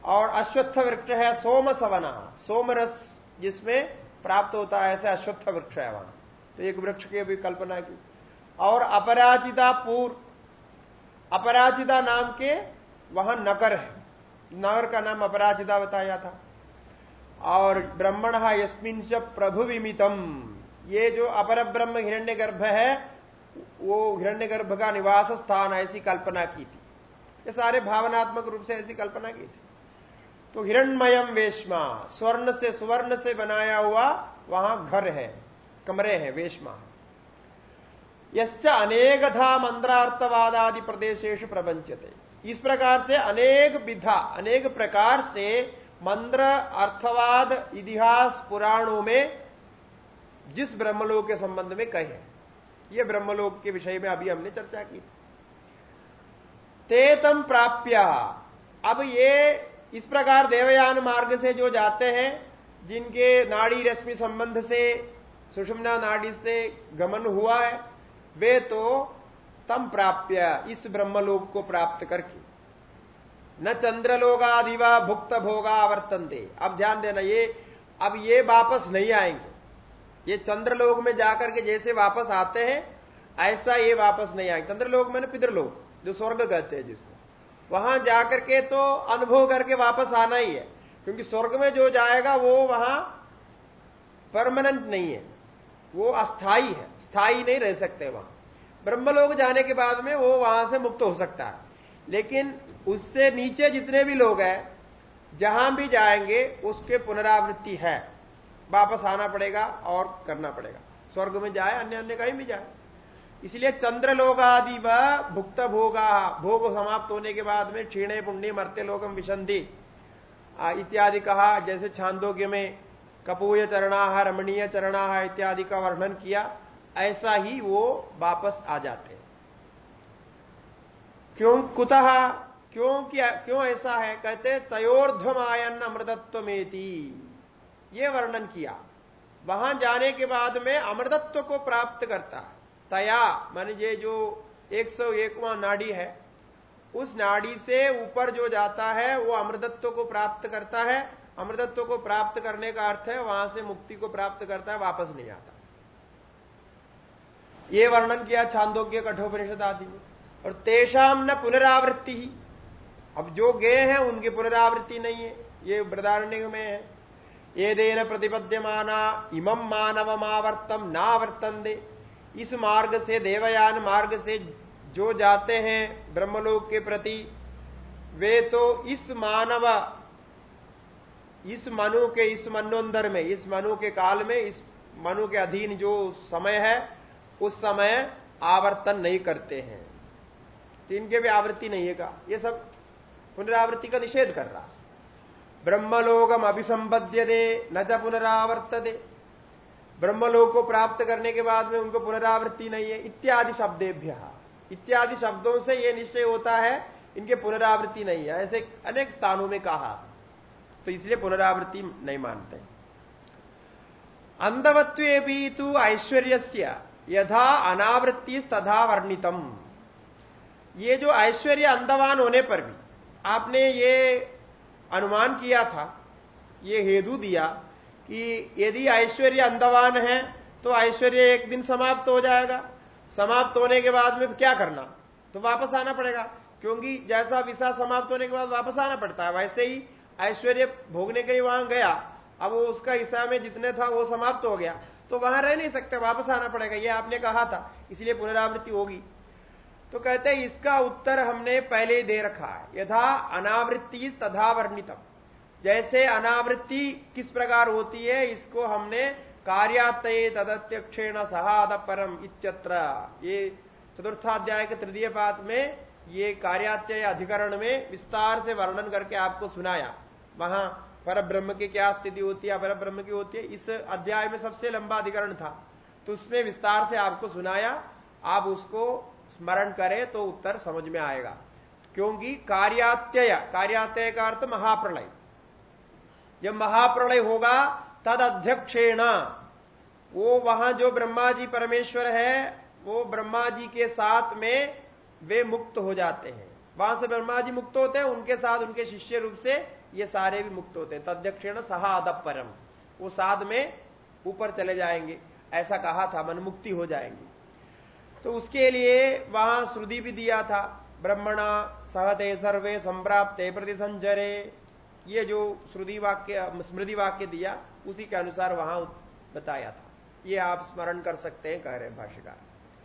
और अश्वत्थ वृक्ष है सोम सवना सोम रस जिसमें प्राप्त होता है ऐसे अश्वत्थ वृक्ष है वहाँ। तो एक वृक्ष की भी कल्पना की। और अपराजिता पूर्व अपराजिता नाम के वहाँ नगर है। नगर का नाम अपराजिता बताया था। और ब्रह्मण यस्मिन प्रभु विमितम ये जो अपर ब्रह्म हिरण्य गर्भ है, वो हिरण्य गर्भ का निवास स्थान ऐसी कल्पना की थी। ये सारे भावनात्मक रूप से ऐसी कल्पना की थी। तो हिरणमयम वेशमा, स्वर्ण से स्वर्ण से बनाया हुआ वहाँ घर है, कमरे हैं वेशमा। यश्च अनेकधा मंत्रार्थवाद आदि प्रदेशेश प्रबंचते इस प्रकार से अनेक विधा, अनेक प्रकार से मंत्र, अर्थवाद, इतिहास, पुराणों में जिस ब्रह्मलोक के संबंध में कहे यह ब्रह्मलोक के विषय में अभी हमने चर्चा की। तेतम प्राप्य, अब ये इस प्रकार देवयान मार्ग से जो जाते हैं, जिनके नाड़ी रश्मि संबंध से, सुषमना नाड़ी से गमन हुआ है, वे तो तम प्राप्य इस ब्रह्मलोक को प्राप्त करके। न चंद्रलोगादिवा भुक्त भोगा आवर्तन दे अब ध्यान देना, ये, अब ये वापस नहीं आएँगे। ये चंद्रलोक में जाकर के जैसे वापस आते हैं, ऐसा ये वापस नहीं आएँगे। चंद्रलोक में ना पितृलोक, जो स्वर्ग कहते हैं जिसको। वहाँ जाकर के तो अनुभव करके वापस आना ही है। क्योंकि स्वर्ग में जो जाएगा, वो वहाँ परमानेंट नहीं है। वो अस्थाई है। स्थायी नहीं रह सकते वहाँ। ब्रह्मलोक जाने के बाद में वो वहाँ से मुक्त हो सकता है। लेकिन उससे नीचे जितने भी लोग हैं, जहाँ भी जाएँगे, उसके पुनरावृत्ति है। वापस आना पड़ेगा और करना पड़ेगा। स्वर्ग में जाए, अन्य अन्य कहीं भी जाए। इसलिए चंद्र आदि व भुक्त भोगा, भोग समाप्त होने के बाद में क्षीणे, पुण्य मरते लोगम विशंधि इत्यादि कहा, जैसे छांदोग्य में कपूय चरणाह रमणीय चरणाह इत्यादि का वर्णन किया, ऐसा ही वो वापस आ जाते क्यों, कुतः, क्यों क्या, क्यों ऐसा है? कहते तयोर्धमायन अमृतत्व में ये वर्णन किया। वहाँ जाने के बाद में अमृतत्व को प्राप्त करता है। तया, मान ये जो एक सौ एकवा नाड़ी है, उस नाड़ी से ऊपर जो जाता है, वो अमृतत्व को प्राप्त करता है। अमृतत्व को प्राप्त करने का अर्थ है, वहाँ से मुक्ति को प्राप्त करता है, वापस नहीं आता। ये वर्णन किया छांदोग्य कठोपनिषद आदि में और तेषाम न पुनरावृत्ति ही। अब जो गए हैं, उनकी पुनरावृत्ति नहीं है। ये वृदारण्य में है। ये देन प्रतिपद्यमाना इमम मानवमावर्तम नावर्तन दे इस मार्ग से देवयान मार्ग से जो जाते हैं ब्रह्मलोक के प्रति, वे तो इस मानव, इस मनु के, इस मनोंदर में, इस मनु के काल में, इस मनु के अधीन जो समय है, उस समय आवर्तन नहीं करते हैं। तो इनके भी आवृत्ति नहीं है का ये सब पुनरावृत्ति का निषेध कर रहा। ब्रह्मलोकम अभिसंबद्य दे न च पुनरावर्त दे ब्रह्मलोक को प्राप्त करने के बाद में उनको पुनरावृत्ति नहीं है। इत्यादि शब्देभ्य। इत्यादि शब्दों से यह निश्चय होता है, इनके पुनरावृत्ति नहीं है। ऐसे अनेक स्थानों में कहा। तो इसलिए पुनरावृत्ति नहीं मानते। अंधवत्व भी तो ऐश्वर्य यथा अनावृत्ति तथा वर्णितम। ये जो ऐश्वर्य अंधवान होने पर भी आपने ये अनुमान किया था, ये हेतु दिया कि यदि ऐश्वर्य अंधवान है तो ऐश्वर्य एक दिन समाप्त हो जाएगा। समाप्त होने के बाद में क्या करना? तो वापस आना पड़ेगा। क्योंकि जैसा विसा समाप्त होने के बाद वापस आना पड़ता है, वैसे ही ऐश्वर्य भोगने के लिए वहाँ गया। अब वो उसका हिस्सा में जितने था, वो समाप्त हो गया। तो वहाँ रह नहीं सकते, वापस आना पड़ेगा। ये आपने कहा था, इसलिए पुनरावृत्ति होगी। तो कहते हैं, इसका उत्तर हमने पहले ही दे रखा है। यथा अनावृत्ति तथा वर्णितम। जैसे अनावृत्ति किस प्रकार होती है, इसको हमने कार्यातय तदत्यक्षेण सहाद परम इत्यत्र। ये चतुर्थाध्याय के तृतीय पाद में ये कार्यात्यय अधिकरण में विस्तार से वर्णन करके आपको सुनाया। वहाँ पर ब्रह्म की क्या स्थिति होती है पर ब्रह्म की होती है, इस अध्याय में सबसे लंबा अधिकरण था। तो उसमें विस्तार से आपको सुनाया, आप उसको स्मरण करें तो उत्तर समझ में आएगा। क्योंकि कार्यात्यय कार्यात्यय का अर्थ महाप्रलय। जब महाप्रलय होगा तद अध्यक्षेण वो वहाँ जो ब्रह्मा जी परमेश्वर है, वो ब्रह्मा जी के साथ में वे मुक्त हो जाते हैं। वहाँ से ब्रह्मा जी मुक्त होते हैं, उनके साथ उनके शिष्य रूप से ये सारे भी मुक्त होते हैं। तद्यक्षेण सहा परम वो साध में ऊपर चले जाएँगे। ऐसा कहा था, मन मुक्ति हो जाएँगे। तो उसके लिए वहाँ श्रुति भी दिया था, ब्रह्मणा सहते सर्वे संप्राप्ते प्रति संचरे ये जो श्रुति वाक्य, स्मृति वाक्य दिया, उसी के अनुसार वहाँ बताया था। ये आप स्मरण कर सकते हैं, कह रहे भाष्यकार।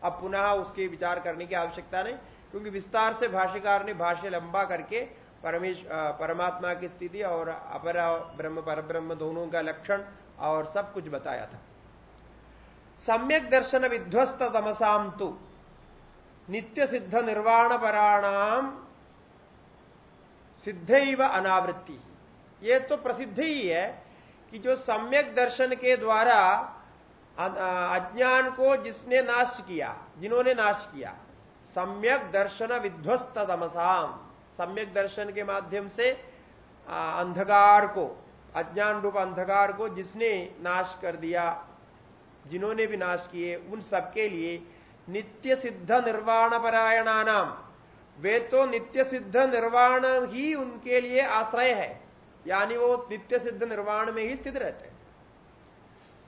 अब पुनः उसके विचार करने की आवश्यकता नहीं, क्योंकि विस्तार से भाष्यकार ने भाष्य लंबा करके परमेश परमात्मा की स्थिति और अपर, ब्रह्म पर ब्रह्म दोनों का लक्षण और सब कुछ बताया था। सम्यक दर्शन विध्वस्त तमसाम तो। नित्य सिद्ध निर्वाण पराणाम सिद्ध अनावृत्ति। ये तो प्रसिद्ध ही है कि जो सम्यक दर्शन के द्वारा अज्ञान को जिसने नाश किया, जिन्होंने नाश किया, सम्यक दर्शन विध्वस्त तमसाम सम्यक दर्शन के माध्यम से अंधकार को, अज्ञान रूप अंधकार को जिसने नाश कर दिया, जिन्होंने भी नाश किए, उन सबके लिए नित्य सिद्ध निर्वाण परायणानाम वे तो नित्य सिद्ध निर्वाण ही उनके लिए आश्रय है। यानी वो नित्य सिद्ध निर्वाण में ही स्थित रहते हैं।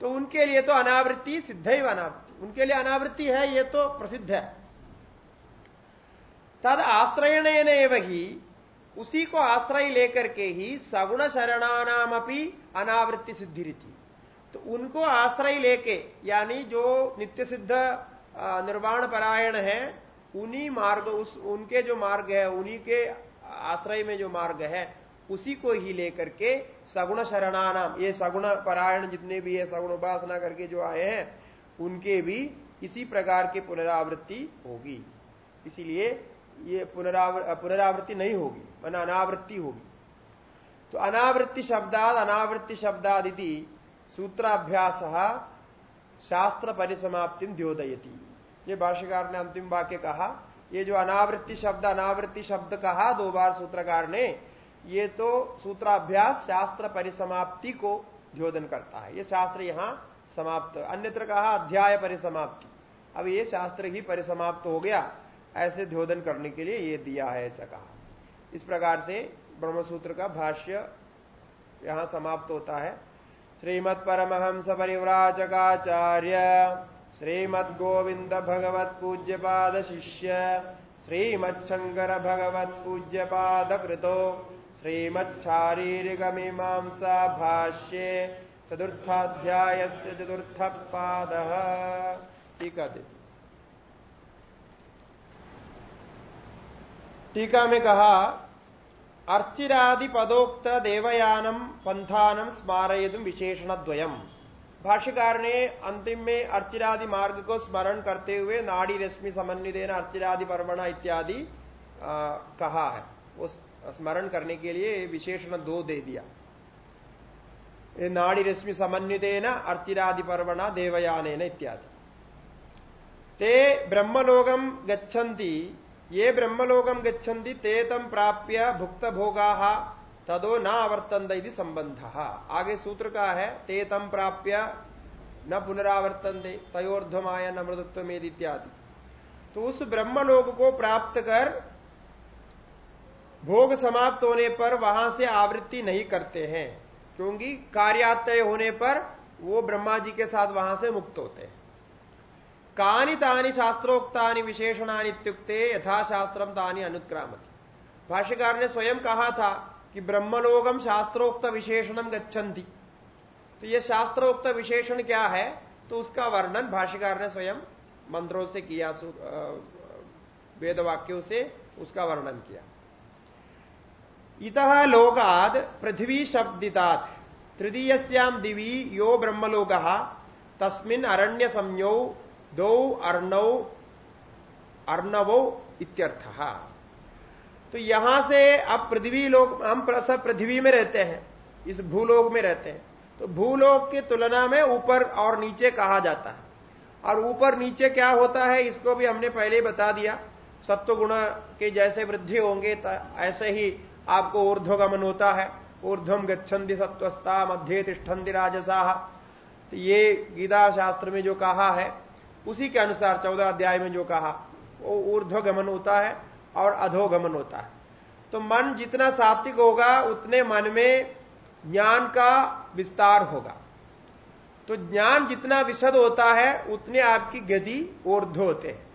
तो उनके लिए तो अनावृत्ति सिद्ध ही अनावृत्ति। उनके लिए अनावृत्ति है, ये तो प्रसिद्ध है। तद आश्रयण ही, उसी को आश्रय लेकर के ही सगुण शरणानाम अपनी अनावृत्ति सिद्धि थी तो उनको आश्रय लेके, यानी जो नित्य सिद्ध निर्वाण परायण है, उन्हीं मार्ग, उस, उनके जो मार्ग है, उन्हीं के आश्रय में जो मार्ग है उसी को ही लेकर के सगुण शरणानाम, ये सगुण परायण जितने भी है, सगुण उपासना करके जो आए हैं, उनके भी इसी प्रकार की पुनरावृत्ति होगी। इसीलिए ये पुनरावृ, पुनरावृत्ति नहीं होगी, मन अनावृत्ति होगी। तो अनावृत्ति शब्दाद अनावृत्ति शब्दाद यदि सूत्राभ्यास शास्त्र परिसमाप्ति द्योदयती। ये भाष्यकार ने अंतिम वाक्य कहा, ये जो अनावृत्ति शब्द अनावृत्ति शब्द कहा, दो बार सूत्रकार ने ये तो सूत्राभ्यास शास्त्र परिसमाप्ति को द्योधन करता है। ये शास्त्र यहाँ समाप्त, अन्यत्र कहा अध्याय परिसमाप्ति। अब ये शास्त्र ही परिसमाप्त हो गया। ऐसे द्योधन करने के लिए ये दिया है ऐसा कहा। इस प्रकार से ब्रह्मसूत्र का भाष्य यहाँ समाप्त होता है। श्रीमद परमहंस परिव्राजकाचार्य श्रीमद गोविंद भगवत पूज्य पाद शिष्य श्रीमच्छंकर भगवत पूज्य पाद कृतो श्रीमच्छारीरिक मीमांसा भाष्ये चतुर्थाध्याय से चतुर्थ पाद टीका दे। टीका में कहा अर्चिरादि पदोक्त देवयानम पंथानम स्मारयतुम विशेषण द्वयम भाष्यकार ने अंतिम में अर्चिरादि मार्ग को स्मरण करते हुए नाड़ी रश्मि समन्वित अर्चिरादि परमणा इत्यादि कहा है। उस स्मरण करने के लिए विशेषण दो दे दिया। नाड़ी रश्मि समन्वित अर्चिरादि पर्वणा देवयान इत्यादि। ते ब्रह्मलोकम गच्छन्ति, ये ब्रह्मलोकम गच्छन्ति, ते तम प्राप्य भुक्त भोगा तदो न आवर्तन संबंध आगे सूत्र का है, ते तम प्राप्य न पुनरावर्तन दे तयोर्धमाय न मृदत्व इत्यादि। तो उस ब्रह्मलोक को प्राप्त कर भोग समाप्त होने पर वहाँ से आवृत्ति नहीं करते हैं, क्योंकि कार्यातय होने पर वो ब्रह्मा जी के साथ वहाँ से मुक्त होते हैं। कानि तानि शास्त्रोक्तानि विशेषणानि इत्युक्ते यथाशास्त्रम तानि अनुक्रामति। भाष्यकार ने स्वयं कहा था कि ब्रह्मलोकम शास्त्रोक्त विशेषणम गच्छन्ति। तो यह शास्त्रोक्त विशेषण क्या है? तो उसका वर्णन भाष्यकार ने स्वयं मंत्रों से किया वेद वाक्यों से उसका वर्णन किया। इत लोकाद पृथ्वी शब्दितात। तृतीयस्याम दिवी यो ब्रह्मलोक, तस्मिन अरण्य संज्ञौ दौ अर्णव अर्णवो इत्यर्थ। तो यहाँ से अब पृथ्वी लोक, हम सब पृथ्वी में रहते हैं, इस भूलोक में रहते हैं। तो भूलोक की तुलना में ऊपर और नीचे कहा जाता है। और ऊपर नीचे क्या होता है, इसको भी हमने पहले ही बता दिया। सत्व गुण के जैसे वृद्धि होंगे ऐसे ही आपको ऊर्ध्वगमन होता है। ऊर्ध्वम गच्छन्ति सत्वस्ता मध्य तिष्ठन्ति राजसाह तो ये गीता शास्त्र में जो कहा है, उसी के अनुसार चौदह अध्याय में जो कहा, वो ऊर्ध्वगमन होता है और अधोगमन होता है। तो मन जितना सात्विक होगा, उतने मन में ज्ञान का विस्तार होगा। तो ज्ञान जितना विशद होता है, उतने आपकी गति ऊर्ध्व होते हैं।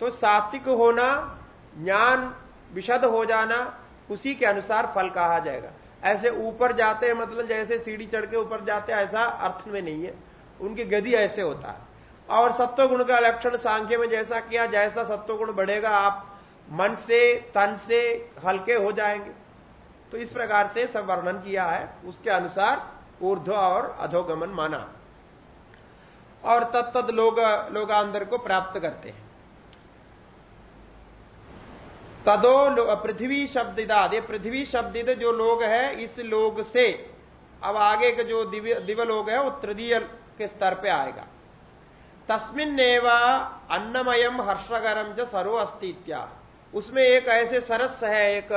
तो सात्विक होना, ज्ञान विशद हो जाना उसी के अनुसार फल कहा जाएगा। ऐसे ऊपर जाते हैं मतलब जैसे सीढ़ी चढ़ के ऊपर जाते हैं, ऐसा अर्थ में नहीं है। उनकी गति ऐसे होता है। और सत्वगुण का लक्षण सांख्य में जैसा किया, जैसा सत्वगुण बढ़ेगा, आप मन से, तन से हल्के हो जाएँगे। तो इस प्रकार से सब वर्णन किया है। उसके अनुसार ऊर्ध्व और अधोगमन माना। और तत्त लोग लोगांतर को प्राप्त करते हैं। तदो पृथ्वी शब्दिदाद ये पृथ्वी शब्दित जो लोग है, इस लोग से। अब आगे के जो दिव्य दिव्य लोग है, वो तृतीय के स्तर पे आएगा। तस्मिन अन्नमयम हर्षगरम जो सरो अस्तित्या उसमें एक ऐसे सरस है, एक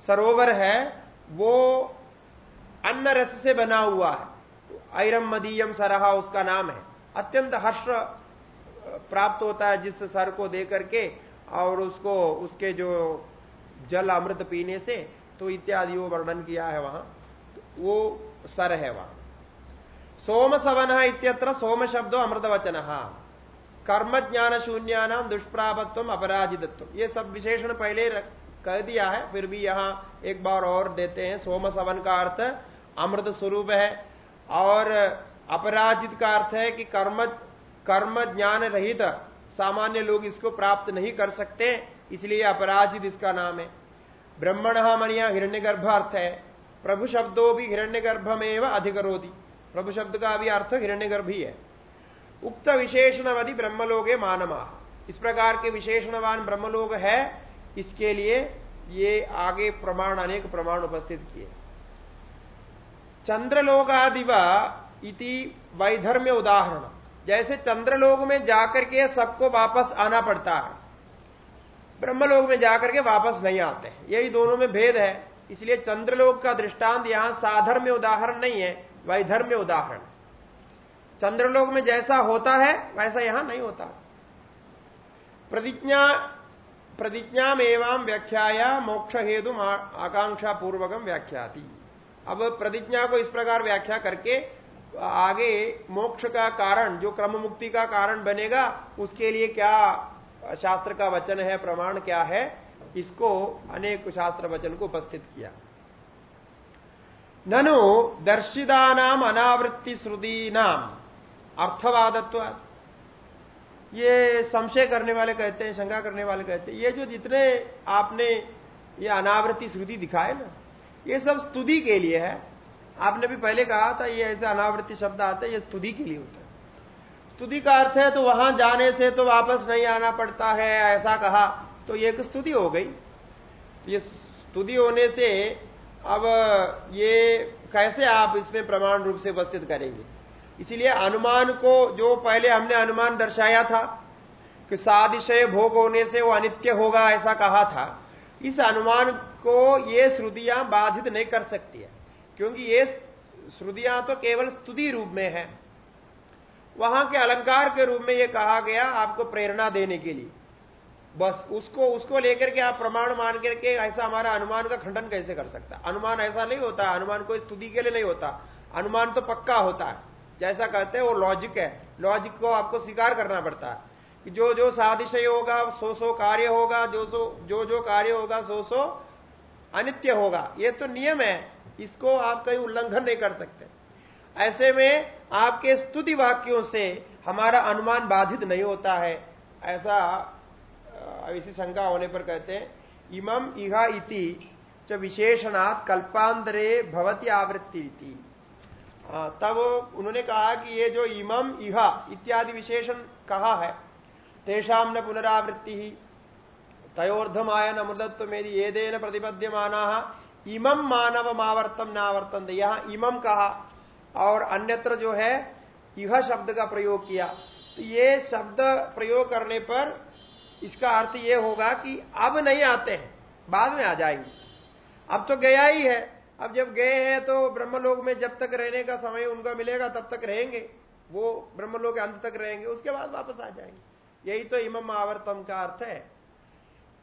सरोवर है, वो अन्न रस से बना हुआ है। ऐरम मदीयम सरहा उसका नाम है। अत्यंत हर्ष प्राप्त होता है जिस सर को दे करके और उसको, उसके जो जल अमृत पीने से तो इत्यादि वो वर्णन किया है वहाँ। वो सर है वहाँ। सोम सवन इत्यत्र सोम शब्दो अमृत वचन। कर्म ज्ञान शून्यानाम दुष्प्रापत्व अपराजित्व ये सब विशेषण पहले कह दिया है, फिर भी यहाँ एक बार और देते हैं। सोम सवन का अर्थ अमृत स्वरूप है और अपराजित का अर्थ है कि कर्म कर्म ज्ञान रहित सामान्य लोग इसको प्राप्त नहीं कर सकते, इसलिए अपराजित इसका नाम है। ब्रह्मण मनिया हिरण्यगर्भ अर्थ है। प्रभु शब्दों भी हिरण्यगर्भ में अधिकरोधी प्रभु शब्द का भी अर्थ हिरण्यगर्भ ही है। उक्त विशेषणवधि ब्रह्मलोगे मानमा इस प्रकार के विशेषणवान ब्रह्मलोग है, इसके लिए ये आगे प्रमाण, अनेक प्रमाण उपस्थित किए। चंद्रलोकादिव इति वैधर्म्य उदाहरण जैसे चंद्रलोक में जाकर के सबको वापस आना पड़ता है, ब्रह्मलोक में जाकर के वापस नहीं आते यही दोनों में भेद है। इसलिए चंद्रलोक का दृष्टांत यहाँ साधर्म्य उदाहरण नहीं है, वैधर्म्य उदाहरण। चंद्रलोक में जैसा होता है, वैसा यहाँ नहीं होता। प्रतिज्ञा प्रतिज्ञा एवं व्याख्याया मोक्ष हेतु आकांक्षा पूर्वकम व्याख्याति। अब प्रतिज्ञा को इस प्रकार व्याख्या करके आगे मोक्ष का कारण, जो क्रम मुक्ति का कारण बनेगा, उसके लिए क्या शास्त्र का वचन है, प्रमाण क्या है, इसको अनेक शास्त्र वचन को उपस्थित किया। ननु दर्शिदानाम अनावृत्ति श्रुति नाम अर्थवादत्व। ये संशय करने वाले कहते हैं, शंका करने वाले कहते हैं, ये जो जितने आपने ये अनावृत्ति श्रुति दिखाए ना, ये सब स्तुति के लिए है। आपने भी पहले कहा था, ये ऐसे अनावृत्ति शब्द आते हैं, ये स्तुति के लिए होता है। स्तुति का अर्थ है तो वहाँ जाने से तो वापस नहीं आना पड़ता है, ऐसा कहा तो ये एक स्तुति हो गई। ये स्तुति होने से अब ये कैसे आप इसमें प्रमाण रूप से उपस्थित करेंगे? इसीलिए अनुमान को, जो पहले हमने अनुमान दर्शाया था, कि सादिशय भोग होने से वो अनित्य होगा, ऐसा कहा था, इस अनुमान को ये श्रुतियाँ बाधित नहीं कर सकती है। क्योंकि ये श्रुतियाँ तो केवल स्तुति रूप में है। वहाँ के अलंकार के रूप में ये कहा गया आपको प्रेरणा देने के लिए। बस उसको उसको लेकर के आप प्रमाण मान करके ऐसा हमारा अनुमान का खंडन कैसे कर सकता? अनुमान ऐसा नहीं होता, अनुमान कोई स्तुति के लिए नहीं होता। अनुमान तो पक्का होता है। जैसा कहते हैं वो लॉजिक है। लॉजिक को आपको स्वीकार करना पड़ता है कि जो जो सादिशय होगा, सो सो कार्य होगा, जो, सो, जो जो कार्य होगा, सो सो अनित्य होगा। ये तो नियम है। इसको आप कहीं उल्लंघन नहीं कर सकते। ऐसे में आपके स्तुति वाक्यों से हमारा अनुमान बाधित नहीं होता है। ऐसा ऐसी शंका होने पर कहते हैं इमम इहा इति जो विशेषणात् कल्पांतरे भवती आवृत्ति तब उन्होंने कहा कि ये जो इमम इहा इत्यादि विशेषण कहा है तेषाम न पुनरावृत्ति ही तयोर्धमायन अमृतत्व मेरी ये देन प्रतिपद्यमाना इमम मानव मावर्तम नावर्तन यहाँ इमम कहा, और अन्यत्र जो है यह शब्द का प्रयोग किया। तो ये शब्द प्रयोग करने पर इसका अर्थ ये होगा कि अब नहीं आते हैं, बाद में आ जाएँगे। अब तो गया ही है। अब जब गए हैं तो ब्रह्मलोक में जब तक रहने का समय उनका मिलेगा, तब तक रहेंगे। वो ब्रह्मलोक अंत तक रहेंगे, उसके बाद वापस आ जाएँगे। यही तो इमम आवर्तम का अर्थ है।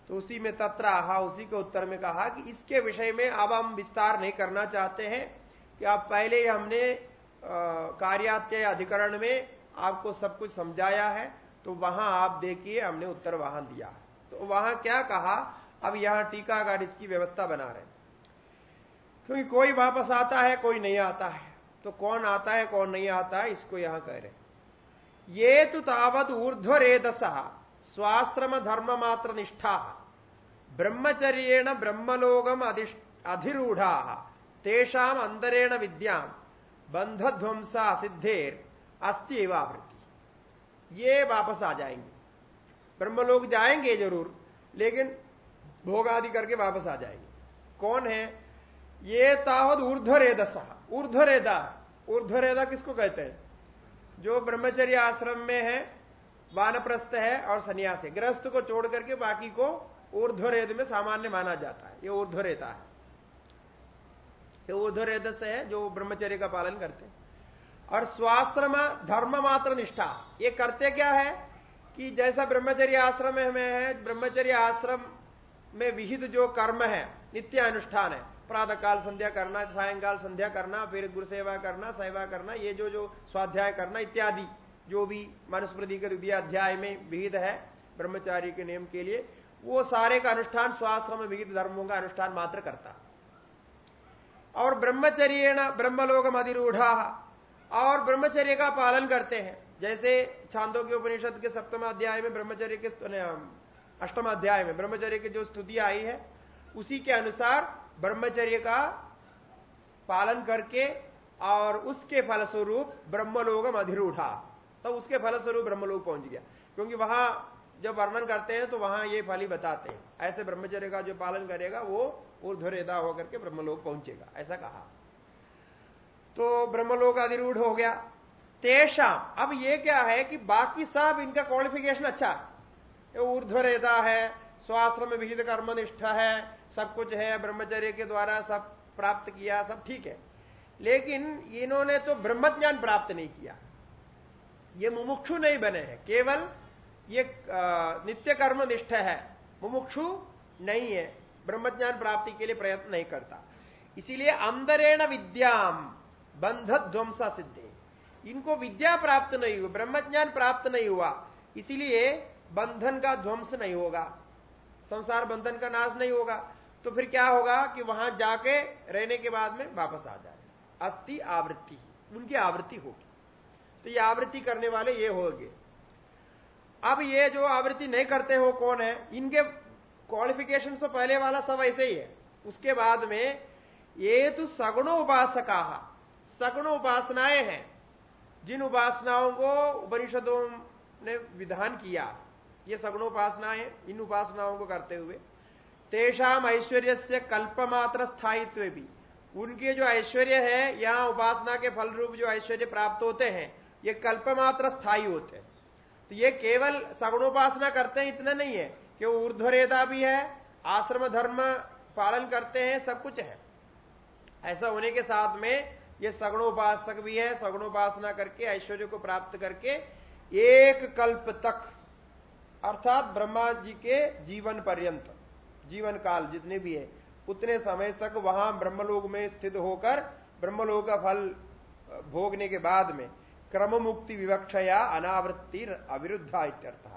तो उसी में तत्र आहा, उसी के उत्तर में कहा कि इसके विषय में अब हम विस्तार नहीं करना चाहते हैं कि आप पहले ही हमने कार्यात्यय अधिकरण में आपको सब कुछ समझाया है तो वहाँ आप देखिए, हमने उत्तर वहाँ दिया तो वहाँ क्या कहा, अब यहाँ टीकाकार इसकी व्यवस्था बना रहे क्योंकि कोई वापस आता है, कोई नहीं आता है। तो कौन आता है, कौन नहीं आता है, इसको यहाँ कह रहे ये तो तावत ऊर्ध्वरेदसा, स्वाश्रम धर्म मात्र निष्ठा। ब्रह्मचर्येण ब्रह्मलोकम अधिरूढ़ा। तेषाम अंतरेण विद्या बंधध्वंसा सिद्धेर अस्ति एवावृत्ति ये वापस आ जाएँगे। ब्रह्मलोक जाएँगे ज़रूर, लेकिन भोग आदि करके वापस आ जाएँगे। कौन है? ये तावत ऊर्ध्वरेदा। ऊर्ध्वरेदा किसको कहते हैं? जो ब्रह्मचर्य आश्रम में है, वानप्रस्थ है और सन्यास है। ग्रस्त को छोड़ करके बाकी को ऊर्ध्वरेद में सामान्य माना जाता है। ये ऊर्ध्वरेता है। ये ऊर्ध्वरेद से है जो ब्रह्मचर्य का पालन करते हैं। और स्वाश्रम धर्म मात्र निष्ठा। ये करते क्या है कि जैसा ब्रह्मचर्य आश्रम में है, ब्रह्मचर्य आश्रम में विहित जो कर्म है, नित्य अनुष्ठान है प्रातः काल संध्या करना, सायंकाल संध्या करना, फिर गुरु सेवा करना सेवा करना, ये जो जो स्वाध्याय करना इत्यादि, जो भी मनुस्मृति के द्वितीय अध्याय में विहित है ब्रह्मचारी के नियम के लिए वो सारे का अनुष्ठान स्वाश्रम विहित धर्मों का अनुष्ठान मात्र करता। और ब्रह्मचर्य ब्रह्मलोक अधिरूढ़ा और ब्रह्मचर्य का पालन करते हैं। जैसे छांदों के उपनिषद के सप्तम अध्याय में ब्रह्मचर्य के अष्टम अध्याय में ब्रह्मचर्य की जो स्तुति आई है, उसी के अनुसार ब्रह्मचर्य का पालन करके और उसके फलस्वरूप ब्रह्मलोकम अधिरूढ़ा तो उसके फलस्वरूप ब्रह्मलोक पहुँच गया। क्योंकि वहाँ जब वर्णन करते हैं तो वहाँ ये फल बताते हैं। ऐसे ब्रह्मचर्य का जो पालन करेगा, वो ऊर्धरेदा होकर के ब्रह्मलोक पहुंचेगा। ऐसा कहा। तो ब्रह्मलोक अधिरूढ़ हो गया। तेषा, अब ये क्या है कि बाकी सब इनका क्वालिफिकेशन अच्छा है। ऊर्ध्वरेदा है, स्वाश्रम विहित कर्मनिष्ठा है, सब कुछ है, ब्रह्मचर्य के द्वारा सब प्राप्त किया, सब ठीक है। लेकिन इन्होंने तो ब्रह्मज्ञान प्राप्त नहीं किया। ये मुमुक्षु नहीं बने हैं। केवल ये नित्य कर्म निष्ठ है। मुमुक्षु नहीं है। ब्रह्मज्ञान प्राप्ति के लिए प्रयत्न नहीं करता। इसीलिए अंदरेण विद्याम बंध ध्वंसा सिद्धे। इनको विद्या प्राप्त नहीं हुई ब्रह्मज्ञान प्राप्त नहीं हुआ, इसीलिए बंधन का ध्वंस नहीं होगा। संसार बंधन का नाश नहीं होगा। तो फिर क्या होगा कि वहाँ जाके रहने के बाद में वापस आ जाए। अस्थि आवृत्ति, उनकी आवृत्ति होगी। तो ये आवृत्ति करने वाले ये होंगे। अब ये जो आवृत्ति नहीं करते हो कौन है? इनके क्वालिफिकेशन से पहले वाला सब ऐसे ही है। उसके बाद में ये तो सगुण उपासका। सगुण उपासनाएँ हैं। जिन उपासनाओं को उपनिषदों ने विधान किया, ये सगुणोपासनाएँ इन उपासनाओं को करते हुए। तेषाम ऐश्वर्य से कल्पमात्र स्थायित्व भी। उनके जो ऐश्वर्य है, यहाँ उपासना के फल रूप जो ऐश्वर्य प्राप्त होते हैं, ये कल्पमात्र स्थायी होते हैं। तो ये केवल सगुणोपासना करते हैं, इतना नहीं है कि ऊर्ध्वरेता भी है, आश्रम धर्म पालन करते हैं, सब कुछ है। ऐसा होने के साथ में ये सगुणोपासक भी है, सगुणोपासना करके, ऐश्वर्य को प्राप्त करके एक कल्प तक, अर्थात ब्रह्मा जी के जीवन पर्यंत, जीवन काल जितने भी है, उतने समय तक वहाँ ब्रह्मलोक में स्थित होकर ब्रह्मलोक का फल भोगने के बाद में क्रम मुक्ति विवक्षया अनावृत्ति अविरुद्धा इत्यर्थ।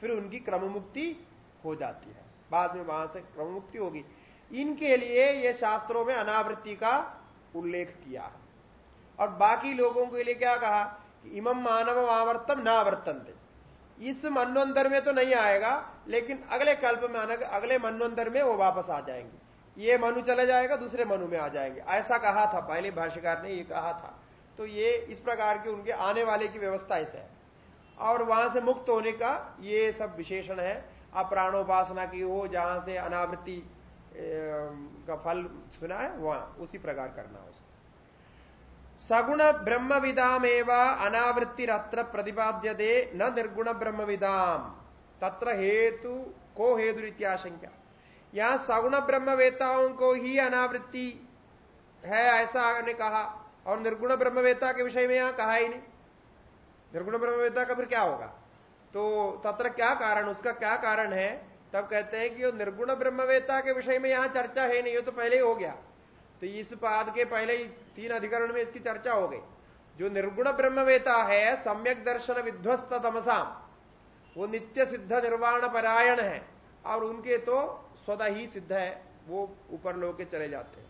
फिर उनकी क्रम मुक्ति हो जाती है। बाद में वहाँ से क्रम मुक्ति होगी। इनके लिए ये शास्त्रों में अनावृत्ति का उल्लेख किया है। और बाकी लोगों के लिए क्या कहा? इमम मानव आवर्तम ना आवर्तनते इस मनवंतर में तो नहीं आएगा, लेकिन अगले कल्प में अगले मनवंतर में वो वापस आ जाएँगे। ये मनु चला जाएगा, दूसरे मनु में आ जाएँगे। ऐसा कहा था, पहले भाष्यकार ने ये कहा था। तो ये इस प्रकार के उनके आने वाले की व्यवस्था ऐसे है। और वहाँ से मुक्त होने का ये सब विशेषण है। आप प्राणोपासना की हो, जहाँ से अनावृत्ति का फल सुना है, वहाँ, उसी प्रकार करना उसको। सगुण ब्रह्म विदाम अनावृत्तिरत्र प्रतिपाद्य दे न निर्गुण ब्रह्म विदाम तत्र हेतु, को हेतु इत्याशंका यहाँ सगुण ब्रह्मवेताओं को ही अनावृत्ति है, ऐसा ने कहा। और निर्गुण ब्रह्मवेता के विषय में यहाँ कहा ही नहीं। निर्गुण ब्रह्मवेता का फिर क्या होगा? तो तत्र क्या कारण? उसका क्या कारण है? तब कहते हैं कि निर्गुण ब्रह्मवेता के विषय में यहाँ चर्चा है नहीं, ये तो पहले ही हो गया। तो इस पाद के पहले ही तीन अधिकरण में इसकी चर्चा हो गई। जो निर्गुण ब्रह्मवेता है, सम्यक दर्शन विध्वस्त तमसाम, वो नित्य सिद्ध निर्वाण परायण है, और उनके तो स्वतः ही सिद्ध है, वो ऊपर लोग के चले जाते हैं।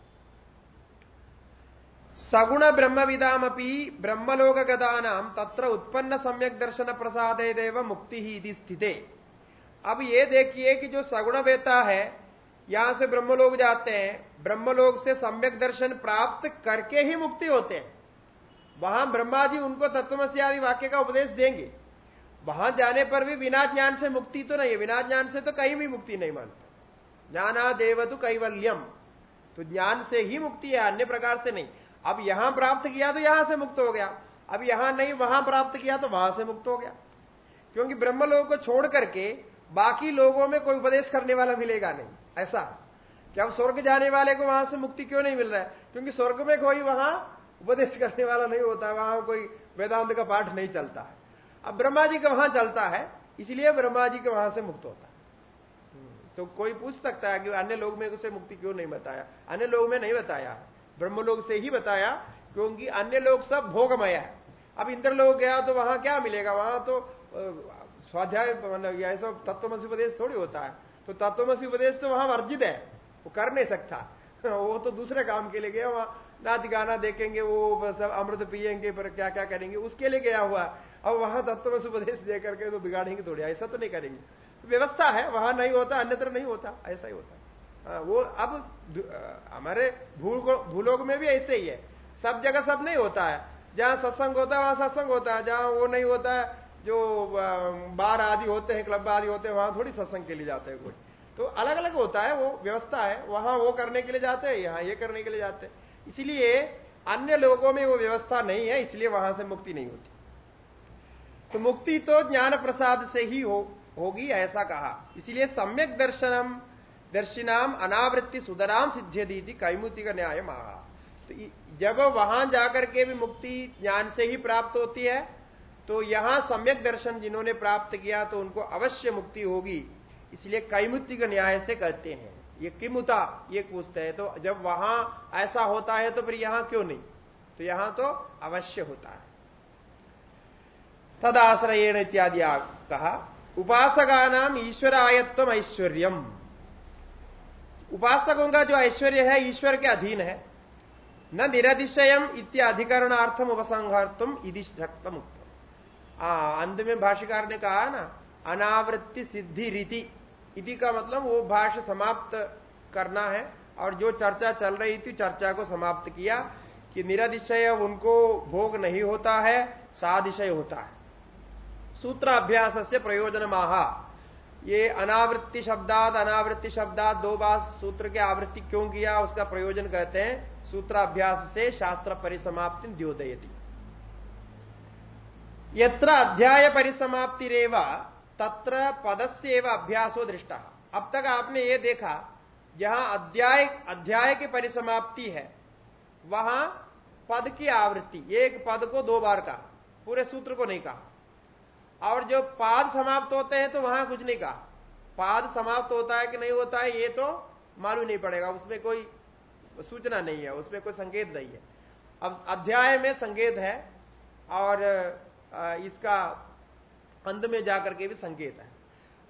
सगुण ब्रह्म ब्रह्मविदामपि ब्रह्मलोक गदानाम तत्र उत्पन्न सम्यक दर्शन प्रसाद देव मुक्ति ही स्थिते। अब ये देखिए कि जो सगुण वेता है, यहाँ से ब्रह्मलोक जाते हैं, ब्रह्मलोक से सम्यक दर्शन प्राप्त करके ही मुक्ति होते हैं। वहाँ ब्रह्मा जी उनको तत्वमसी आदि वाक्य का उपदेश देंगे। वहाँ जाने पर भी बिना ज्ञान से मुक्ति तो नहीं है। बिना ज्ञान से तो कहीं भी मुक्ति नहीं मानता। ज्ञाना देव तो कैवल्यम। तो ज्ञान से ही मुक्ति है, अन्य प्रकार से नहीं। अब यहाँ प्राप्त किया तो यहाँ से मुक्त हो गया। अब यहाँ नहीं, वहाँ प्राप्त किया तो वहाँ से मुक्त हो गया। क्योंकि ब्रह्म ब्रह्मलोक को छोड़ करके बाकी लोगों में कोई उपदेश करने वाला मिलेगा नहीं। ऐसा? कि अब स्वर्ग जाने वाले को वहाँ से मुक्ति क्यों नहीं मिल रहा है? क्योंकि स्वर्ग में कोई वहाँ उपदेश करने वाला नहीं होता, वहाँ कोई वेदांत का पाठ नहीं चलता है। अब ब्रह्मा जी का वहाँ चलता है? इसलिए ब्रह्मा जी के वहाँ से मुक्त होता है। तो कोई पूछ सकता है कि अन्य लोग में उसे मुक्ति क्यों नहीं बताया? अन्य लोग में नहीं बताया। ब्रह्म लोग से ही बताया क्योंकि अन्य लोग सब भोगमय है। अब इंद्र लोग गया तो वहाँ क्या मिलेगा? वहाँ तो स्वाध्याय मतलब ऐसा तत्वमसी उपदेश थोड़ी होता है। तो तत्वमसी उपदेश तो वहाँ वर्जित है। वो कर नहीं सकता। [laughs] वो तो दूसरे काम के लिए गया। वहाँ नाच गाना देखेंगे, वो सब अमृत पियेंगे, पर क्या क्या करेंगे? उसके लिए गया हुआ। अब वहाँ तत्वमसी उपदेश दे करके तो बिगाड़ेंगे थोड़ी। ऐसा तो नहीं करेंगे। व्यवस्था है। वहाँ नहीं होता, अन्यत्र नहीं होता। ऐसा ही होता वो अब हमारे भूल भूलोग में भी ऐसे ही है। सब जगह सब नहीं होता है। जहाँ सत्संग होता है, वहाँ सत्संग होता है। जहाँ वो नहीं होता है, जो बार आदि होते हैं, क्लब आदि होते हैं, वहाँ थोड़ी सत्संग के लिए जाते हैं कोई। तो अलग अलग होता है, वो व्यवस्था है। वहाँ वो करने के लिए जाते हैं, यहाँ ये करने के लिए जाते हैं। इसलिए अन्य लोगों में वो व्यवस्था नहीं है, इसलिए वहाँ से मुक्ति नहीं होती। तो मुक्ति तो ज्ञान प्रसाद से ही हो होगी, ऐसा कहा। इसलिए सम्यक दर्शनम दर्शिनाम अनावृत्ति सुधराम सिद्ध दी कैमुति का न्याय महा तो जब वहाँ जाकर के भी मुक्ति ज्ञान से ही प्राप्त होती है तो यहाँ सम्यक दर्शन जिन्होंने प्राप्त किया तो उनको अवश्य मुक्ति होगी। इसलिए कैमुत्तिक न्याय से कहते हैं। ये किमुता ये पूछते हैं। तो जब वहाँ ऐसा होता है तो फिर यहाँ क्यों नहीं? तो यहाँ तो अवश्य होता है। तद इत्यादि कहा उपासका नाम ईश्वरायत्व ऐश्वर्यम। उपासकों का जो ऐश्वर्य है, ईश्वर के अधीन है। न निरतिशयम इत्याधिकरणार्थम उपसंहार्थम इति शक्तम अंत में भाष्यकार ने कहा ना, अनावृत्ति सिद्धि रीति। इति का मतलब वो भाष्य समाप्त करना है और जो चर्चा चल रही थी, चर्चा को समाप्त किया कि निरतिशय उनको भोग नहीं होता है, साधिशय होता है। सूत्र अभ्यास से प्रयोजन माहा ये अनावृत्ति शब्दात अनावृत्ति शब्दात दो बार सूत्र के आवृत्ति क्यों किया, उसका प्रयोजन कहते हैं, सूत्राभ्यास से शास्त्र परिसमाप्ति द्योदयती। यत्र अध्याय परिसमाप्ति रेवा, तत्र पदस्य एवं अभ्यासो दृष्टा। अब तक आपने ये देखा, जहाँ अध्याय अध्याय की परिसमाप्ति है, वहाँ पद की आवृत्ति, एक पद को दो बार कहा, पूरे सूत्र को नहीं कहा। और जो पाद समाप्त होते हैं तो वहाँ कुछ नहीं कहा। पाद समाप्त होता है कि नहीं होता है, ये तो मालूम नहीं पड़ेगा। उसमें कोई सूचना नहीं है, उसमें कोई संकेत नहीं है। अब अध्याय में संकेत है और इसका अंत में जाकर के भी संकेत है।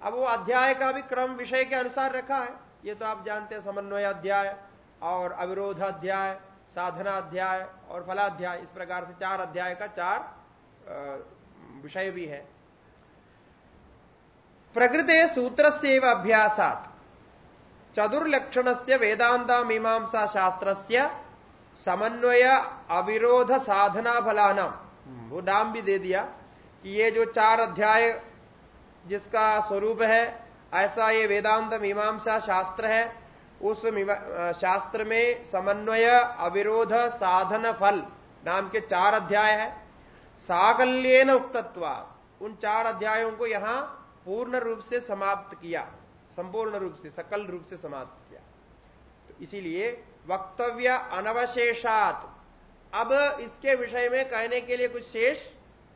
अब वो अध्याय का भी क्रम विषय के अनुसार रखा है। ये तो आप जानते हैं, समन्वय अध्याय और अविरोध अध्याय, साधना अध्याय और फलाध्याय, इस प्रकार से चार अध्याय का चार विषय भी है। प्रकृते से अभ्यासात। मीमांसा शास्त्र से समन्वय अविरोध साधना फलाना वो नाम भी दे दिया कि ये जो चार अध्याय जिसका स्वरूप है, ऐसा ये वेदांत मीमांसा शास्त्र है, उस शास्त्र में समन्वय अविरोध साधन फल नाम के चार अध्याय है। साकल्यन उक्तत्वा उन चार अध्यायों को यहाँ पूर्ण रूप से समाप्त किया, संपूर्ण रूप से, सकल रूप से समाप्त किया। तो इसीलिए वक्तव्य अनवशेषात। अब इसके विषय में कहने के लिए कुछ शेष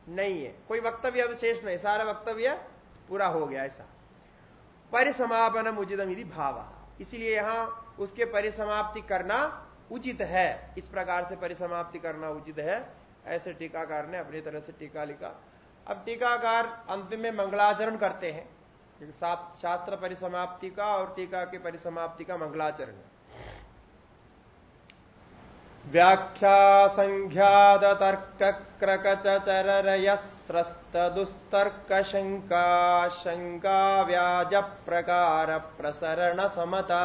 नहीं है। कोई वक्तव्य अवशेष नहीं, सारा वक्तव्य पूरा हो गया ऐसा। परिसमापन उचितम यदि भाव। इसीलिए यहाँ उसके परिसमाप्ति करना उचित है। इस प्रकार से परिसमाप्ति करना उचित है। ऐसे टीकाकार ने अपनी तरह से टीका लिखा। अब टीकाकार अंत में मंगलाचरण करते हैं। शास्त्र परिसमाप्ति का और टीका की परिसमाप्ति का मंगलाचरण। व्याख्या संख्याद तर्क क्रकच चररयस्रस्त दुस्तर्क शंका शंका व्याज प्रकार प्रसरण समता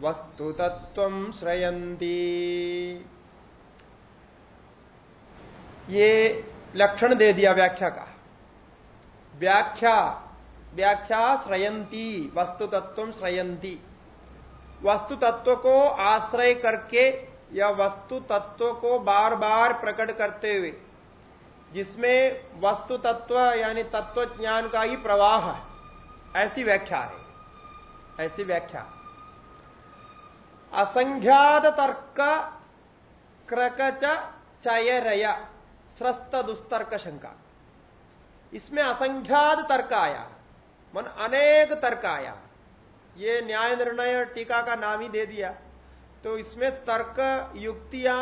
वस्तु तत्व श्रयंती ये लक्षण दे दिया व्याख्या का। व्याख्या व्याख्या श्रयंती वस्तु तत्व श्रयंती। वस्तु तत्व को आश्रय करके या वस्तु तत्व को बार बार प्रकट करते हुए, जिसमें वस्तु तत्व यानी तत्व ज्ञान का ही प्रवाह है, ऐसी व्याख्या है। ऐसी व्याख्या। असंख्यात तर्क, क्रकच, चयरया। स्रस्त दुस्तर्क शंका। इसमें असंख्यात तर्क आया। मन अनेक तर्क आया। ये न्याय निर्णय टीका का नाम ही दे दिया। तो इसमें तर्क युक्तियाँ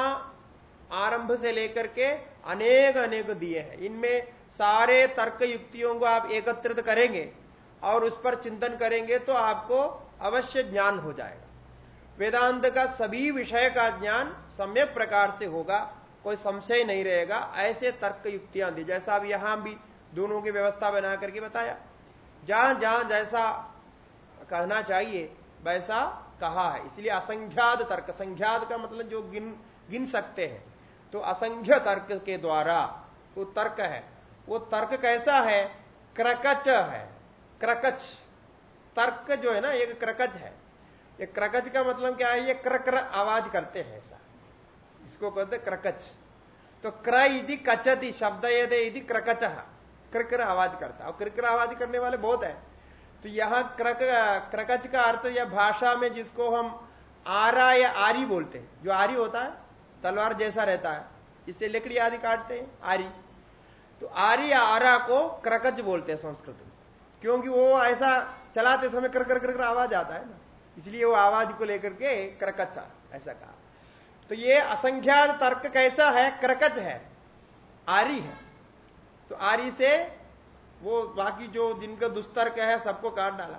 आरंभ से लेकर के अनेक अनेक दिए हैं। इनमें सारे तर्क युक्तियों को आप एकत्रित करेंगे और उस पर चिंतन करेंगे तो आपको अवश्य ज्ञान हो जाएगा। वेदांत का सभी विषय का ज्ञान सम्यक प्रकार से होगा। कोई संशय नहीं रहेगा, ऐसे तर्क युक्तियाँ दी। जैसा अब यहाँ भी दोनों की व्यवस्था बना करके बताया। जहाँ जहाँ जैसा कहना चाहिए, वैसा कहा है। इसलिए असंख्यात तर्क संख्यात का मतलब जो गिन गिन सकते हैं। तो असंख्य तर्क के द्वारा वो तर्क है। वो तर्क कैसा है? क्रकच है। क्रकच। तर्क जो है ना, एक क्रकच है। ये क्रकच का मतलब क्या है? ये क्रक्र आवाज़ करते हैं ऐसा। इसको कहते क्रकच। तो क्र यदि कचती शब्द यदि यदि क्रकच। क्रिकर आवाज़ करता और क्रिकर आवाज़ करने वाले बहुत है। तो यहाँ क्रक, क्रकच का अर्थ या भाषा में जिसको हम आरा या आरी बोलते हैं। जो आरी होता है, तलवार जैसा रहता है इससे लकड़ी आदि काटते हैं, आरी। तो आरी या आरा को क्रकच बोलते हैं संस्कृत में। क्योंकि वो ऐसा चलाते समय कर कर आवाज़ आता है ना। इसलिए वो आवाज़ को लेकर के क्रकचा ऐसा कहा। तो ये असंख्यात तर्क कैसा है? क्रकच है। आरी है। तो आरी से वो बाकी जो जिनका दुस्तर्क है, सबको काट डाला।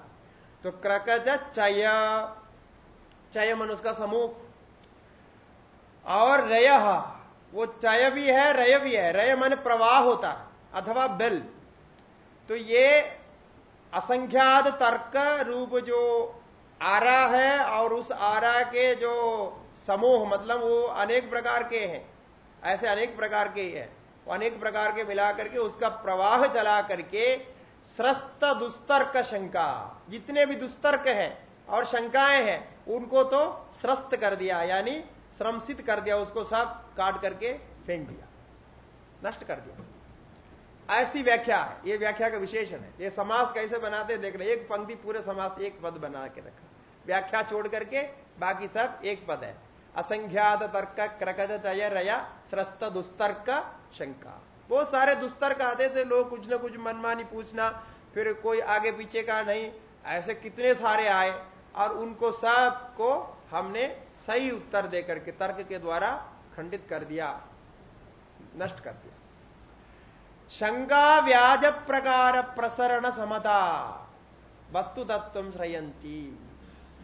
तो क्रकच चय चय मन उसका समूह। और रय वो चय भी है, रय भी है। रय मन प्रवाह होता है अथवा बेल। तो ये असंख्यात तर्क रूप जो आरा है और उस आरा के जो समूह मतलब वो अनेक प्रकार के हैं। ऐसे अनेक प्रकार के हैं वो अनेक प्रकार के मिला करके उसका प्रवाह चला करके स्रस्त दुस्तर्क शंका, जितने भी दुस्तर्क हैं और शंकाएँ हैं, उनको तो स्रस्त कर दिया, यानी श्रमसित कर दिया, उसको सब काट करके फेंक दिया, नष्ट कर दिया। ऐसी व्याख्या है ये व्याख्या का विशेषण है। ये समास कैसे बनाते देख रहे एक पंक्ति पूरे समास एक पद बना के रखा। व्याख्या छोड़ करके बाकी सब एक पद है। असंख्यात तर्क, क्रकज चय रया स्रस्त, दुस्तर्क, शंका। बहुत सारे दुस्तर्क आते थे, लोग कुछ ना कुछ मनमानी पूछना, फिर कोई आगे पीछे का नहीं, ऐसे कितने सारे आए? और उनको सबको हमने सही उत्तर देकर के, तर्क के द्वारा खंडित कर दिया, नष्ट कर दिया। शंका व्याज प्रकार प्रसरण समता वस्तु तत्व श्रयंती।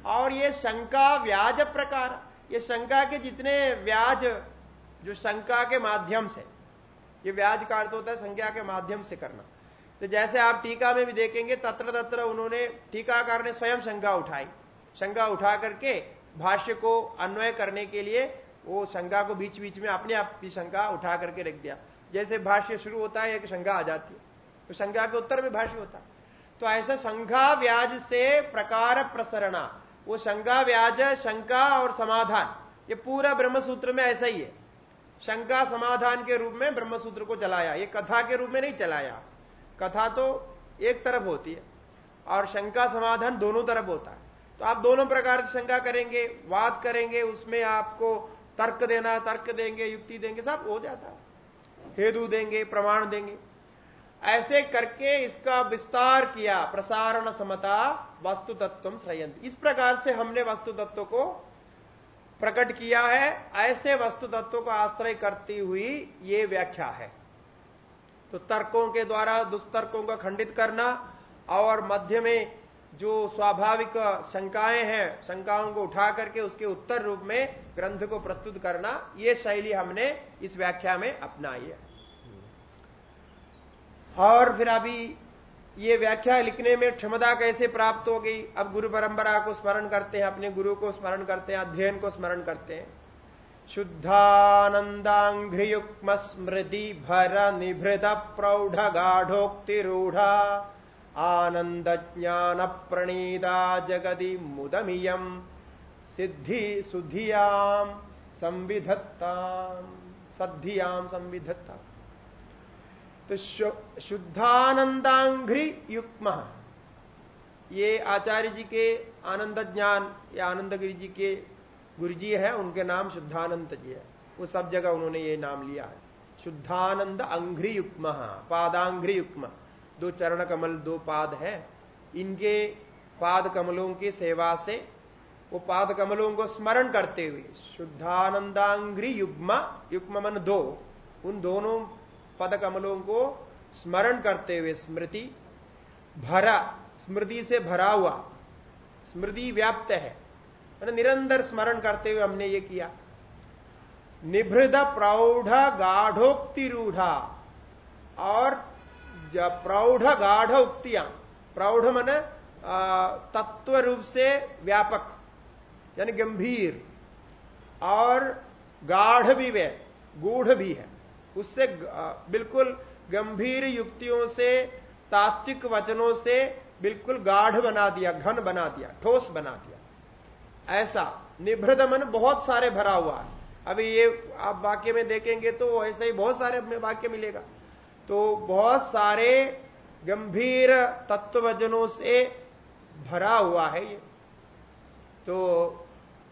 और ये शंका व्याज प्रकार ये शंका के जितने व्याज जो शंका के माध्यम से, ये व्याज का अर्थ होता है संज्ञा के माध्यम से करना। तो जैसे आप टीका में भी देखेंगे, तत्र तत्र उन्होंने टीकाकार ने स्वयं शंका उठाई। शंका उठा करके भाष्य को अन्वय करने के लिए वो शंका को बीच बीच में अपने आप की शंका उठा करके रख दिया। जैसे भाष्य शुरू होता है, एक शंका आ जाती है। तो शंका के उत्तर में भाष्य होता तो ऐसा संघा व्याज से प्रकार प्रसरणा वो शंका व्याज शंका और समाधान। ये पूरा ब्रह्मसूत्र में ऐसा ही है। शंका, समाधान के रूप में ब्रह्मसूत्र को चलाया ये कथा के रूप में नहीं चलाया कथा तो एक तरफ़ होती है और शंका, समाधान दोनों तरफ़ होता है। तो आप दोनों प्रकार से शंका करेंगे, वाद करेंगे, उसमें आपको तर्क देना, तर्क देंगे, युक्ति देंगे, सब हो जाता है। हेतु देंगे, प्रमाण देंगे। ऐसे करके इसका विस्तार किया, प्रसारण समता वस्तु तत्व श्रयंत। इस प्रकार से हमने वस्तु तत्व को प्रकट किया है। ऐसे वस्तु तत्व को आश्रय करती हुई ये व्याख्या है। तो तर्कों के द्वारा दुष्तर्कों को खंडित करना और मध्य में जो स्वाभाविक शंकाएँ हैं, शंकाओं को उठा करके उसके उत्तर रूप में ग्रंथ को प्रस्तुत करना, ये शैली हमने इस व्याख्या में अपनाई है। और फिर अभी ये व्याख्या लिखने में क्षमता कैसे प्राप्त हो गई? अब गुरु परंपरा को स्मरण करते हैं, अपने गुरु को स्मरण करते हैं, अध्ययन को स्मरण करते हैं। शुद्धानंदाघ्रियुक्म स्मृति भर निभृत प्रौढ़ गाढ़ोक्तिरूढ़ आनंद ज्ञान प्रणीता जगदि मुदमियम सिद्धि सुधियाम संविधत्ता सद्धियाम संविधत्ता तो शुद्धानंदांघ्रि युक्म। ये आचार्य जी के आनंद ज्ञान या आनंद गिरी जी के गुरु जी है, उनके नाम शुद्धानंद जी है। वो सब जगह उन्होंने ये नाम लिया है। शुद्धानंद अंघ्रि युक्म, पादांघ्रि युक्म। दो चरण कमल, दो पाद है। इनके पाद कमलों की सेवा से, वो पाद कमलों को स्मरण करते हुए, शुद्धानंदांघ्रि युग्म युग्म मन दो, उन दोनों पद कमलों को स्मरण करते हुए स्मृति भरा, स्मृति से भरा हुआ, स्मृति व्याप्त है। निरंतर स्मरण करते हुए हमने ये किया। निभृद प्रौढ़ गाढ़ोक्ति रूढ़ा और प्रौढ़ गाढ़ उक्तियाँ प्रौढ़ मन तत्व रूप से व्यापक, यानी गंभीर, और गाढ़ भी वे गूढ़ भी है। उससे बिल्कुल गंभीर युक्तियों से, तात्विक वचनों से बिल्कुल गाढ़ बना दिया, घन बना दिया, ठोस बना दिया। ऐसा, निभृत मन बहुत सारे भरा हुआ है। अभी ये आप वाक्य में देखेंगे तो ऐसे ही बहुत सारे वाक्य मिलेगा। तो बहुत सारे गंभीर तत्व वचनों से भरा हुआ है ये। तो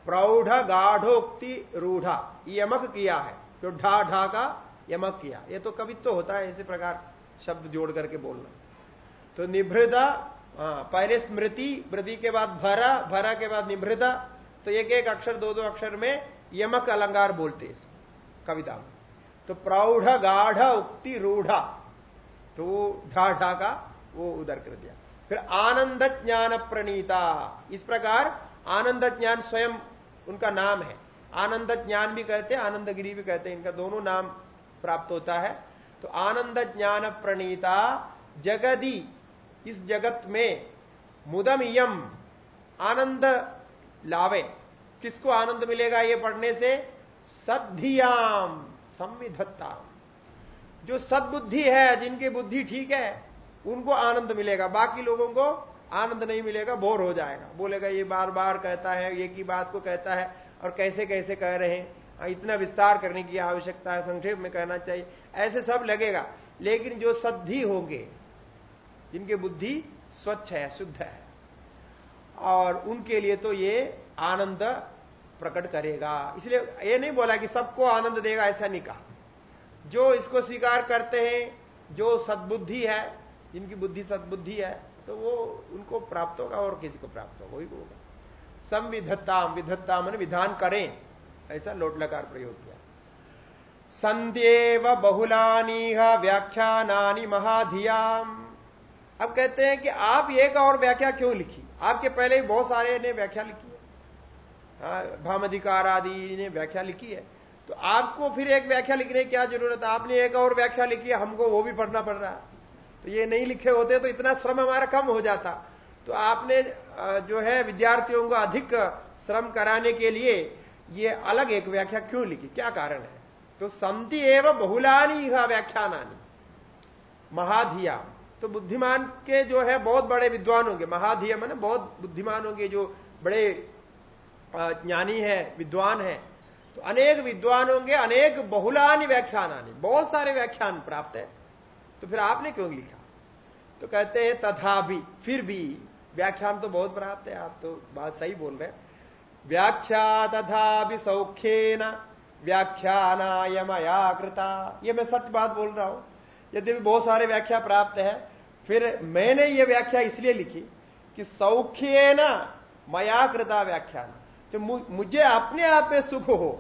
प्रौढ़, गाढ़ोक्ति, रूढ़ा यमक किया है। जो ढा ढा का यमक किया। ये तो कवित्व तो होता है, इसी प्रकार शब्द जोड़ करके बोलना। तो निभृदा हाँ पहले स्मृति, वृद्धि के बाद भरा भरा के बाद निभृता तो एक एक अक्षर, दो दो अक्षर में यमक अलंकार बोलते हैं कविता में। तो प्रौढ़, गाढ़, उक्ति, रूढ़ा तो ढा ढा का वो उधर कर दिया। फिर आनंद ज्ञान प्रणीता, इस प्रकार आनंद ज्ञान स्वयं उनका नाम है। आनंद ज्ञान भी कहते हैं, आनंदगिरी भी कहते हैं, इनका दोनों नाम प्राप्त होता है। तो आनंद ज्ञान प्रणीता जगदी। इस जगत में मुदम यम आनंद लावे। किसको आनंद मिलेगा ये पढ़ने से? सद्धियाम संविधत्ता। जो सदबुद्धि है जिनकी बुद्धि ठीक है उनको आनंद मिलेगा। बाकी लोगों को आनंद नहीं मिलेगा बोर हो जाएगा। बोलेगा ये बार बार कहता है एक ही बात को कहता है और कैसे कैसे कह रहे हैं हाँ, इतना विस्तार करने की आवश्यकता है, संक्षेप में कहना चाहिए। ऐसे सब लगेगा, लेकिन जो सद्धि होंगे, जिनकी बुद्धि स्वच्छ है, शुद्ध है, और उनके लिए तो ये आनंद प्रकट करेगा। इसलिए ये नहीं बोला कि सबको आनंद देगा, ऐसा नहीं कहा। जो इसको स्वीकार करते हैं, जो सद्बुद्धि है, जिनकी बुद्धि सद्बुद्धि है तो वो उनको प्राप्त होगा, और किसी को प्राप्त होगा, वही होगा। संविधत्ता, विधत्ता, मन विधान करें। ऐसा लोटलकार प्रयोग किया। संदेव बहुलानी व्याख्यानानी महाधियाम। अब कहते हैं कि आप एक और व्याख्या क्यों लिखी? आपके पहले ही बहुत सारे ने व्याख्या लिखी है। हाँ, भामधिकार आदि ने व्याख्या लिखी है। तो आपको फिर एक व्याख्या लिखने की क्या ज़रूरत? है आपने एक और व्याख्या लिखी है हमको वो भी पढ़ना पड़ रहा है। तो ये नहीं लिखे होते तो इतना श्रम हमारा कम हो जाता। तो आपने जो है विद्यार्थियों को अधिक श्रम कराने के लिए ये अलग एक व्याख्या क्यों लिखी? क्या कारण है? तो संति एवं बहुलानी व्याख्यानानी। महाधिया। तो बुद्धिमान के जो है, बहुत बड़े विद्वान होंगे। महाधिया मैंने बहुत बुद्धिमान होंगे, जो बड़े ज्ञानी है, विद्वान है। तो अनेक विद्वान होंगे, अनेक बहुलानी व्याख्यानानी। बहुत सारे व्याख्यान प्राप्त है। तो फिर आपने क्यों लिखा? तो कहते हैं तथा भी फिर भी। व्याख्यान तो बहुत प्राप्त है, आप तो बात सही बोल रहे हैं। व्याख्या तथा भी सौख्येन व्याख्यानाय मया कृता ये मैं सत्य बात बोल रहा हूँ। यदि बहुत सारे व्याख्या प्राप्त है, फिर मैंने ये व्याख्या इसलिए लिखी कि सौख्य न मया कृता व्याख्यान। जो मुझे अपने आप में सुख हो,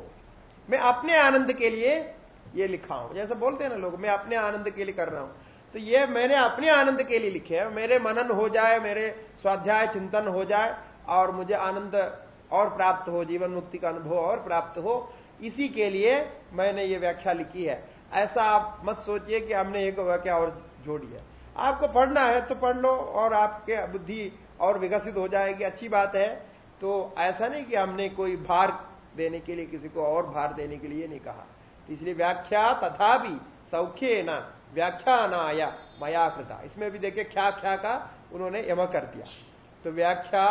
मैं अपने आनंद के लिए ये लिखा हूँ। जैसे बोलते हैं ना लोग, मैं अपने आनंद के लिए कर रहा हूँ। तो ये मैंने अपने आनंद के लिए लिखे है। मेरे मनन हो जाए, मेरे स्वाध्याय चिंतन हो जाए और मुझे आनंद और प्राप्त हो, जीवन मुक्ति का अनुभव और प्राप्त हो, इसी के लिए मैंने ये व्याख्या लिखी है। ऐसा आप मत सोचिए कि हमने एक व्याख्या और जोड़ी है। आपको पढ़ना है तो पढ़ लो और आपके बुद्धि और विकसित हो जाएगी। अच्छी बात है। तो ऐसा नहीं कि हमने कोई भार देने के लिए, किसी को और भार देने के लिए नहीं कहा। इसलिए व्याख्या तथा भी सौख्य न व्याख्यानाया मया कृता। इसमें भी देखिए ख्या ख्या का उन्होंने यम कर दिया। तो व्याख्या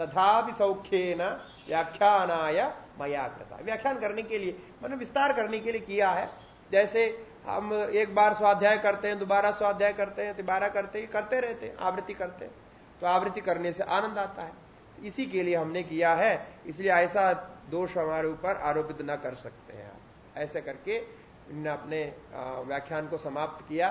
तथा सौख्य न व्याख्यानाय मया कृता व्याख्यान करने के लिए, मैंने विस्तार करने के लिए किया है। जैसे हम एक बार स्वाध्याय करते हैं, दोबारा स्वाध्याय करते हैं दोबारा करते ही करते रहते हैं, आवृत्ति करते हैं। तो आवृत्ति करने से आनंद आता है। इसी के लिए हमने किया है। इसलिए ऐसा दोष हमारे ऊपर आरोपित न कर सकते हैं। ऐसे करके अपने व्याख्यान को समाप्त किया।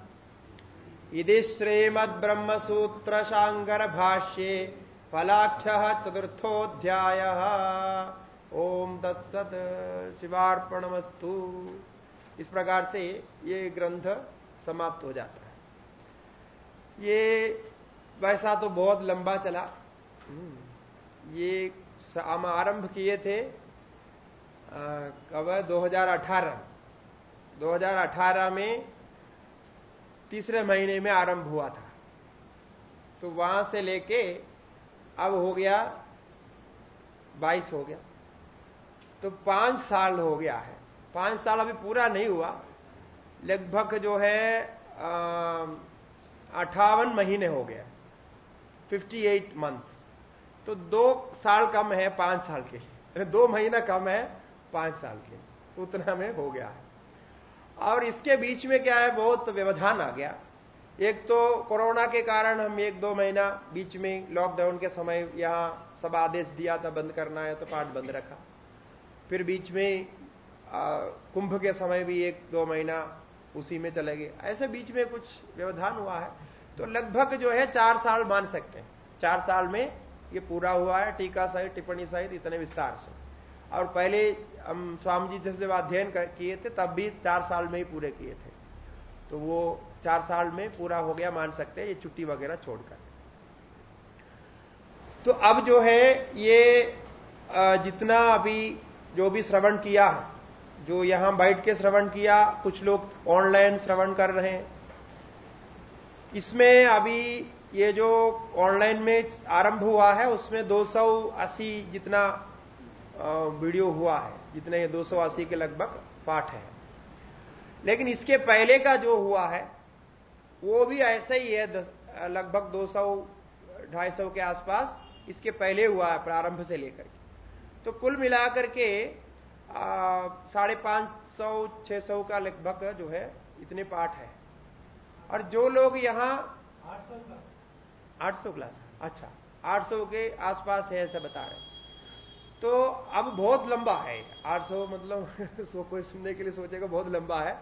इति श्रीमद्ब्रह्म सूत्र शांकर भाष्ये फलाख्य चतुर्थोध्याय ओम तत्सत शिवार्पणमस्तु। इस प्रकार से ये ग्रंथ समाप्त हो जाता है। ये वैसा तो बहुत लंबा चला। हम्म, ये हम आरंभ किए थे कब? 2018 2018 में तीसरे महीने में आरंभ हुआ था। तो वहाँ से लेके अब हो गया 22 हो गया। तो पाँच साल हो गया है। पाँच साल अभी पूरा नहीं हुआ। लगभग जो है अठावन महीने हो गया। 58 मंथ्स तो दो साल कम है पाँच साल के लिए। दो महीना कम है पाँच साल के लिए। तो उतना में हो गया है। और इसके बीच में क्या है, बहुत व्यवधान आ गया। एक तो कोरोना के कारण हम एक दो महीना बीच में लॉकडाउन के समय यहाँ सब आदेश दिया था, बंद करना है तो पाठ बंद रखा। फिर बीच में कुंभ के समय भी एक दो महीना उसी में चले गए। ऐसे बीच में कुछ व्यवधान हुआ है। तो लगभग जो है, चार साल मान सकते हैं। चार साल में ये पूरा हुआ है, टीका सहित, टिप्पणी सहित इतने विस्तार से। और पहले हम स्वामी जी जैसे अध्ययन किए थे, तब भी चार साल में ही पूरे किए थे। तो वो चार साल में पूरा हो गया, मान सकते हैं, ये छुट्टी वगैरह छोड़कर। तो अब जो है, ये जितना अभी जो भी श्रवण किया, जो यहाँ बैठ के श्रवण किया, कुछ लोग ऑनलाइन श्रवण कर रहे हैं। इसमें अभी ये जो ऑनलाइन में आरंभ हुआ है, उसमें 280 जितना वीडियो हुआ है जितने 280 के लगभग पाठ है। लेकिन इसके पहले का जो हुआ है वो भी ऐसा ही है लगभग 200 250 के आसपास इसके पहले हुआ है प्रारंभ से लेकर के। तो कुल मिलाकर के साढ़े पाँच सौ छह सौ का लगभग जो है इतने पाठ है। और जो लोग यहाँ आठ सौ क्लास अच्छा आठ सौ के आसपास है ऐसा बता रहे तो अब बहुत लंबा है। आठ सौ मतलब [laughs] सो कोई सुनने के लिए सोचेगा बहुत लंबा है।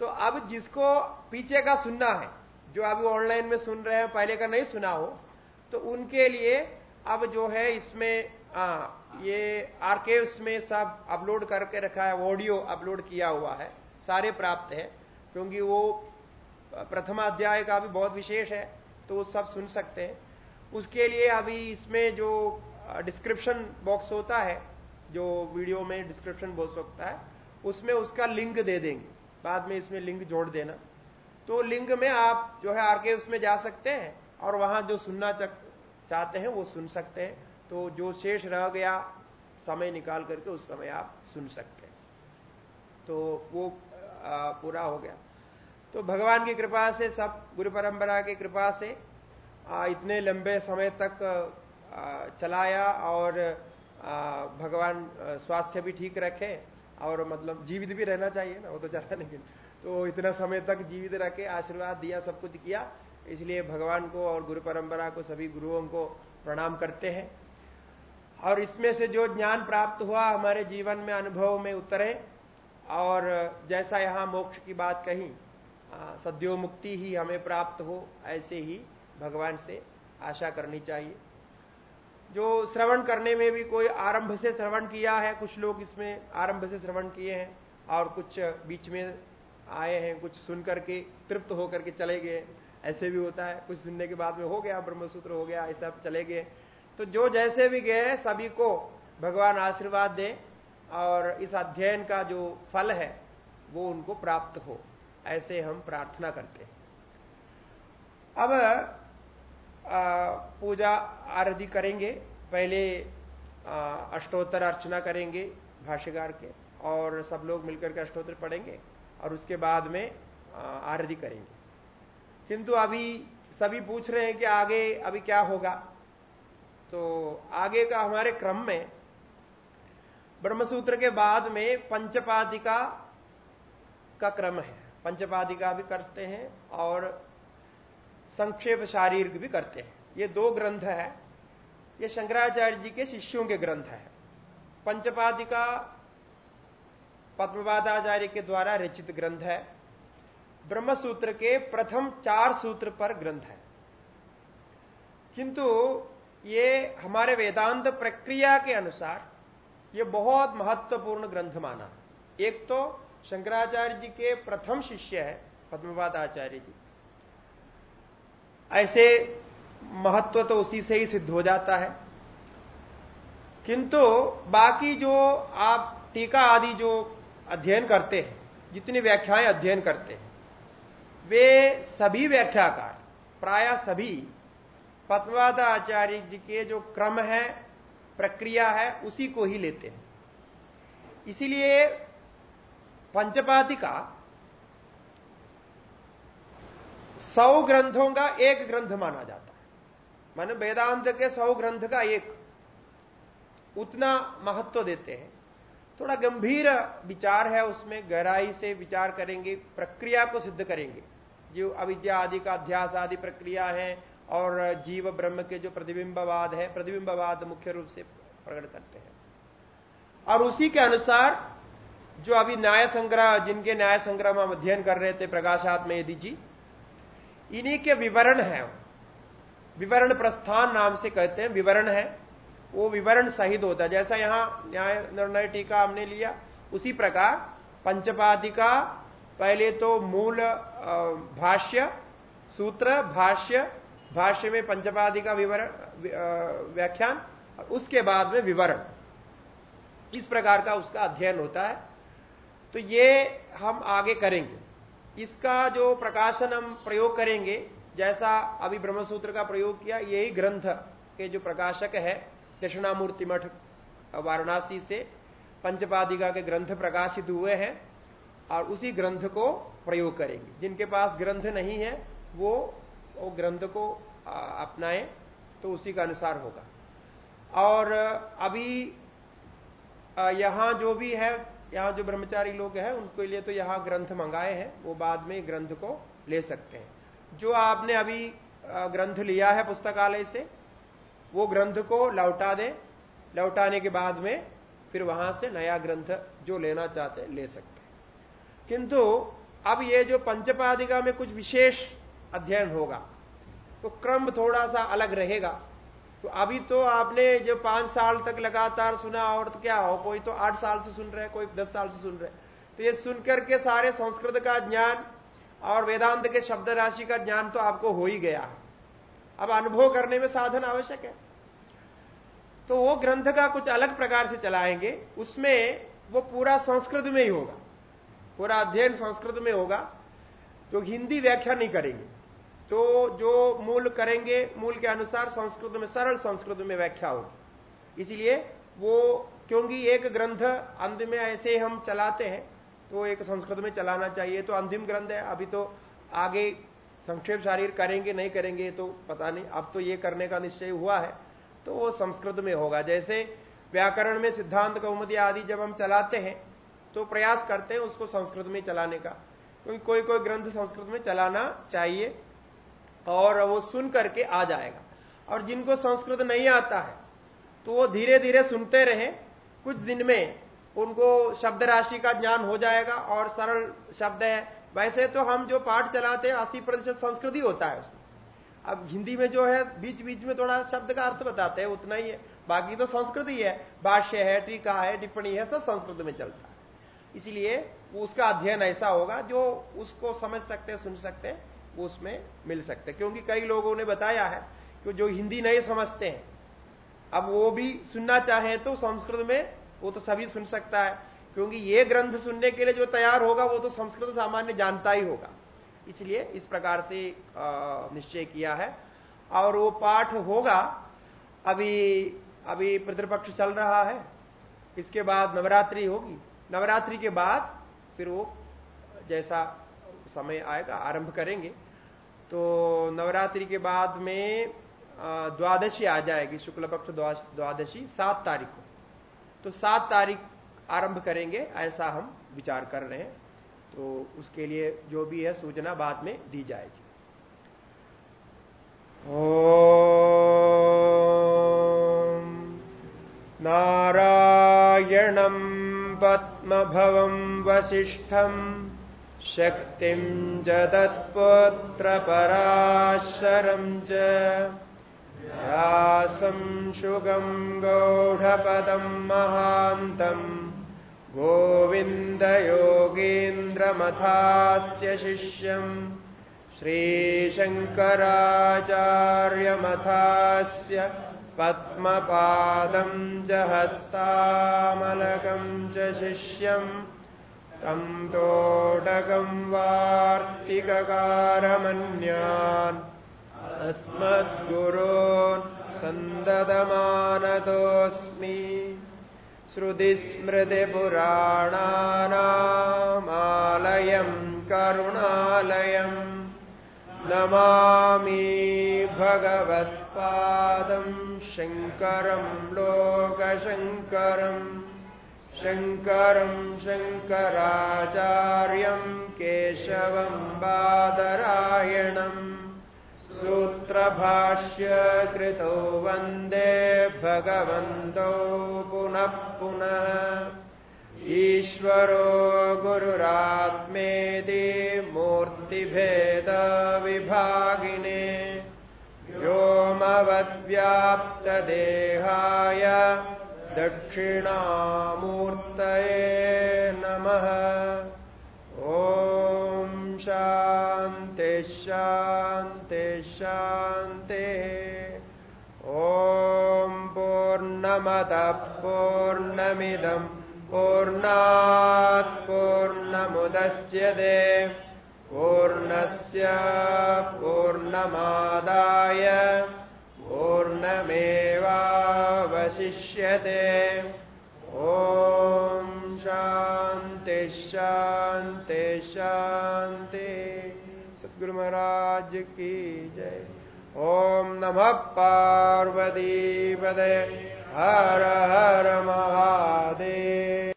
तो अब जिसको पीछे का सुनना है जो अभी ऑनलाइन में सुन रहे हैं पहले का नहीं सुना हो तो उनके लिए अब जो है इसमें आ, ये आर्केव्स में सब अपलोड करके रखा है ऑडियो अपलोड किया हुआ है सारे प्राप्त है क्योंकि वो प्रथम अध्याय का भी बहुत विशेष है तो वो सब सुन सकते हैं। उसके लिए अभी इसमें जो डिस्क्रिप्शन बॉक्स होता है, जो वीडियो में डिस्क्रिप्शन बॉक्स होता है, उसमें उसका लिंक दे देंगे। बाद में इसमें लिंक जोड़ देना। तो लिंक में आप जो है आर्केव्स में जा सकते हैं और वहाँ जो सुनना चाहते हैं वो सुन सकते हैं। तो जो शेष रह गया, समय निकाल करके उस समय आप सुन सकते हैं। तो वो पूरा हो गया। तो भगवान की कृपा से, सब गुरु परंपरा की कृपा से इतने लंबे समय तक चलाया और भगवान स्वास्थ्य भी ठीक रखे और मतलब जीवित भी रहना चाहिए ना, वो तो चला नहीं तो इतना समय तक जीवित रखे आशीर्वाद दिया, सब कुछ किया, इसलिए भगवान को और गुरु परंपरा को, सभी गुरुओं को प्रणाम करते हैं। और इसमें से जो ज्ञान प्राप्त हुआ, हमारे जीवन में, अनुभव में उतरे, और जैसा यहाँ मोक्ष की बात कही सद्यो मुक्ति ही हमें प्राप्त हो, ऐसे ही भगवान से आशा करनी चाहिए। जो श्रवण करने में भी कोई आरंभ से श्रवण किया है, कुछ लोग इसमें आरंभ से श्रवण किए हैं और कुछ बीच में आए हैं, कुछ सुन करके तृप्त होकर के चले गए। ऐसे भी होता है, कुछ सुनने के बाद में हो गया, ब्रह्मसूत्र हो गया, ऐसा चले गए। तो जो जैसे भी गए सभी को भगवान आशीर्वाद दें और इस अध्ययन का जो फल है, वो उनको प्राप्त हो। ऐसे हम प्रार्थना करते हैं। अब पूजा आरती करेंगे, पहले अष्टोत्तर अर्चना करेंगे भाष्यकार के, और सब लोग मिलकर के अष्टोत्तर पढ़ेंगे, और उसके बाद में आरती करेंगे। किंतु अभी सभी पूछ रहे हैं कि आगे, अभी क्या होगा? तो आगे का हमारे क्रम में, ब्रह्मसूत्र के बाद में पंचपादिका का क्रम है। पंचपादिका भी करते हैं, और संक्षेप शारीरिक भी करते हैं। ये दो ग्रंथ है। ये शंकराचार्य जी के शिष्यों के ग्रंथ है। पंचपादिका पद्मवादाचार्य के द्वारा रचित ग्रंथ है। ब्रह्मसूत्र के प्रथम चार सूत्र पर ग्रंथ है। किंतु ये हमारे वेदांत प्रक्रिया के अनुसार ये बहुत महत्वपूर्ण ग्रंथ माना। एक तो शंकराचार्य जी के प्रथम शिष्य है पद्मवाद आचार्य जी। ऐसे महत्व तो उसी से ही सिद्ध हो जाता है। किंतु बाकी जो आप टीका आदि जो अध्ययन करते हैं, जितनी व्याख्याएँ अध्ययन करते हैं, वे सभी व्याख्याकार, प्राय सभी पद्मवाद आचार्य जी के जो क्रम है, प्रक्रिया है, उसी को ही लेते हैं। इसीलिए पंचपातिका सौ ग्रंथों का एक ग्रंथ माना जाता है। मान वेदांत के सौ ग्रंथ का एक। उतना महत्व देते हैं। थोड़ा गंभीर विचार है उसमें, गहराई से विचार करेंगे, प्रक्रिया को सिद्ध करेंगे। जो अविद्या आदि का अध्यास आदि प्रक्रिया है और जीव ब्रह्म के जो प्रतिबिंबवाद है, प्रतिबिंबवाद मुख्य रूप से प्रकट करते हैं। और उसी के अनुसार जो अभी न्याय संग्रह, जिनके न्याय संग्रह हम अध्ययन कर रहे थे प्रकाशात्म यदि जी इन्हीं के विवरण है। विवरण प्रस्थान नाम से कहते हैं, विवरण है। वो विवरण सहित होता है। जैसा यहाँ न्याय निर्णय टीका हमने लिया, उसी प्रकार पंचपादिका पहले तो मूल भाष्य, सूत्र, भाष्य भाष्य में पंचपादि का विवरण व्याख्यान उसके बाद में विवरण। इस प्रकार का उसका अध्ययन होता है। तो ये हम आगे करेंगे। इसका जो प्रकाशन हम प्रयोग करेंगे, जैसा अभी ब्रह्मसूत्र का प्रयोग किया, यही ग्रंथ के जो प्रकाशक है दक्षिणामूर्ति मठ, वाराणसी से पंचपादिका के ग्रंथ प्रकाशित हुए हैं, और उसी ग्रंथ को प्रयोग करेंगे। जिनके पास ग्रंथ नहीं है, वो वो ग्रंथ को अपनाए तो उसी का अनुसार होगा। और अभी यहाँ जो भी है यहाँ जो ब्रह्मचारी लोग हैं, उनके लिए तो यहाँ ग्रंथ मंगाए हैं, वो बाद में ग्रंथ को ले सकते हैं। जो आपने अभी ग्रंथ लिया है पुस्तकालय से, वो ग्रंथ को लौटा दें, लौटाने के बाद में फिर वहाँ से नया ग्रंथ जो लेना चाहते हैं, ले सकते हैं। किंतु, अब ये जो पंचपादिका में कुछ विशेष अध्ययन होगा तो क्रम थोड़ा सा अलग रहेगा। तो अभी तो आपने जो पाँच साल तक लगातार सुना और तो क्या हो, कोई तो आठ साल से सुन रहे हैं, कोई दस साल से सुन रहे तो ये सुनकर के सारे संस्कृत का ज्ञान और वेदांत के शब्द राशि का ज्ञान तो आपको हो ही गया। है अब अनुभव करने में साधन आवश्यक है। तो वो ग्रंथ का कुछ अलग प्रकार से चलाएँगे, उसमें वो पूरा संस्कृत में ही होगा। पूरा अध्ययन संस्कृत में होगा तो हिंदी व्याख्या नहीं करेंगे। तो जो मूल करेंगे, मूल के अनुसार संस्कृत में, सरल संस्कृत में व्याख्या होगी। इसीलिए वो, क्योंकि एक ग्रंथ अंत में ऐसे हम चलाते हैं तो एक संस्कृत में चलाना चाहिए तो अंतिम ग्रंथ है। अभी तो आगे संक्षेप शारीर करेंगे, नहीं करेंगे तो पता नहीं। अब तो ये करने का निश्चय हुआ है तो वो संस्कृत में होगा। जैसे व्याकरण में सिद्धांत कौमदी आदि जब हम चलाते हैं तो प्रयास करते हैं उसको संस्कृत में चलाने का। क्योंकि कोई कोई ग्रंथ संस्कृत में चलाना चाहिए। और वो सुन करके आ जाएगा। और जिनको संस्कृत नहीं आता है तो वो धीरे धीरे सुनते रहे। कुछ दिन में उनको शब्द राशि का ज्ञान हो जाएगा और सरल शब्द है। वैसे तो हम जो पाठ चलाते हैं, अस्सी प्रतिशत संस्कृत ही होता है उसमें। अब हिंदी में जो है बीच बीच में थोड़ा शब्द का अर्थ बताते हैं, उतना ही है। बाकी तो संस्कृत ही है। भाष्य है, टीका है, टिप्पणी है, सब संस्कृत में चलता है। इसलिए उसका अध्ययन ऐसा होगा जो उसको समझ सकते हैं, सुन सकते हैं। वो उसमें मिल सकते क्योंकि कई लोगों ने बताया है कि जो हिंदी नहीं समझते हैं, अब वो भी सुनना चाहें तो संस्कृत में, वो तो सभी सुन सकता है। क्योंकि ये ग्रंथ सुनने के लिए जो तैयार होगा, वो तो संस्कृत सामान्य जानता ही होगा। इसलिए इस प्रकार से निश्चय किया है। और वो पाठ होगा, अभी अभी पितृपक्ष चल रहा है। इसके बाद नवरात्रि होगी। नवरात्रि के बाद फिर वो जैसा समय आएगा, आरंभ करेंगे। तो नवरात्रि के बाद में द्वादशी आ जाएगी, शुक्ल पक्ष द्वादशी, सात तारीख को। तो सात तारीख आरंभ करेंगे, ऐसा हम विचार कर रहे हैं। तो उसके लिए जो भी है, सूचना बाद में दी जाएगी। नारायणं पद्मभवं वसिष्ठम् शक्तिम् च तत्पुत्रपराशरम् च व्यासम् शुगम् गौढपदम् महान्तम् गोविन्दयोगीन्द्रमथास्य शिष्यम् श्रीशङ्कराचार्यमथास्य च शिष्यम् तम् तोडकम् वार्तिककारमन्यान्। अस्मद्गुरोन् सन्ददमानतोऽस्मि। श्रुतिस्मृतिपुराणानामालयम् करुणालयम् नमामि भगवत् पादम् शङ्करम् लोकशङ्करम्। शङ्करम् शङ्कराचार्यम् केशवम् बादरायणम् सूत्रभाष्य कृतो वन्दे भगवन्तौ पुनः पुनः। ईश्वरो गुरुरात्मेति मूर्तिभेदविभागिने व्योमवद्व्याप्तदेहाय दक्षिणामूर्तये नमः। ॐ शान्ति शान्ति शान्ते। ॐ पूर्णमदः पूर्णमिदम् पूर्णात् पूर्णमुदच्यते पूर्णस्य पूर्णमादाय पूर्णमेवावशिष्यते। ॐ शान्ति शान्ति शान्ति। सद्गुरु महाराज की जय। ॐ नमः पार्वतीपदे हर हर महादेव।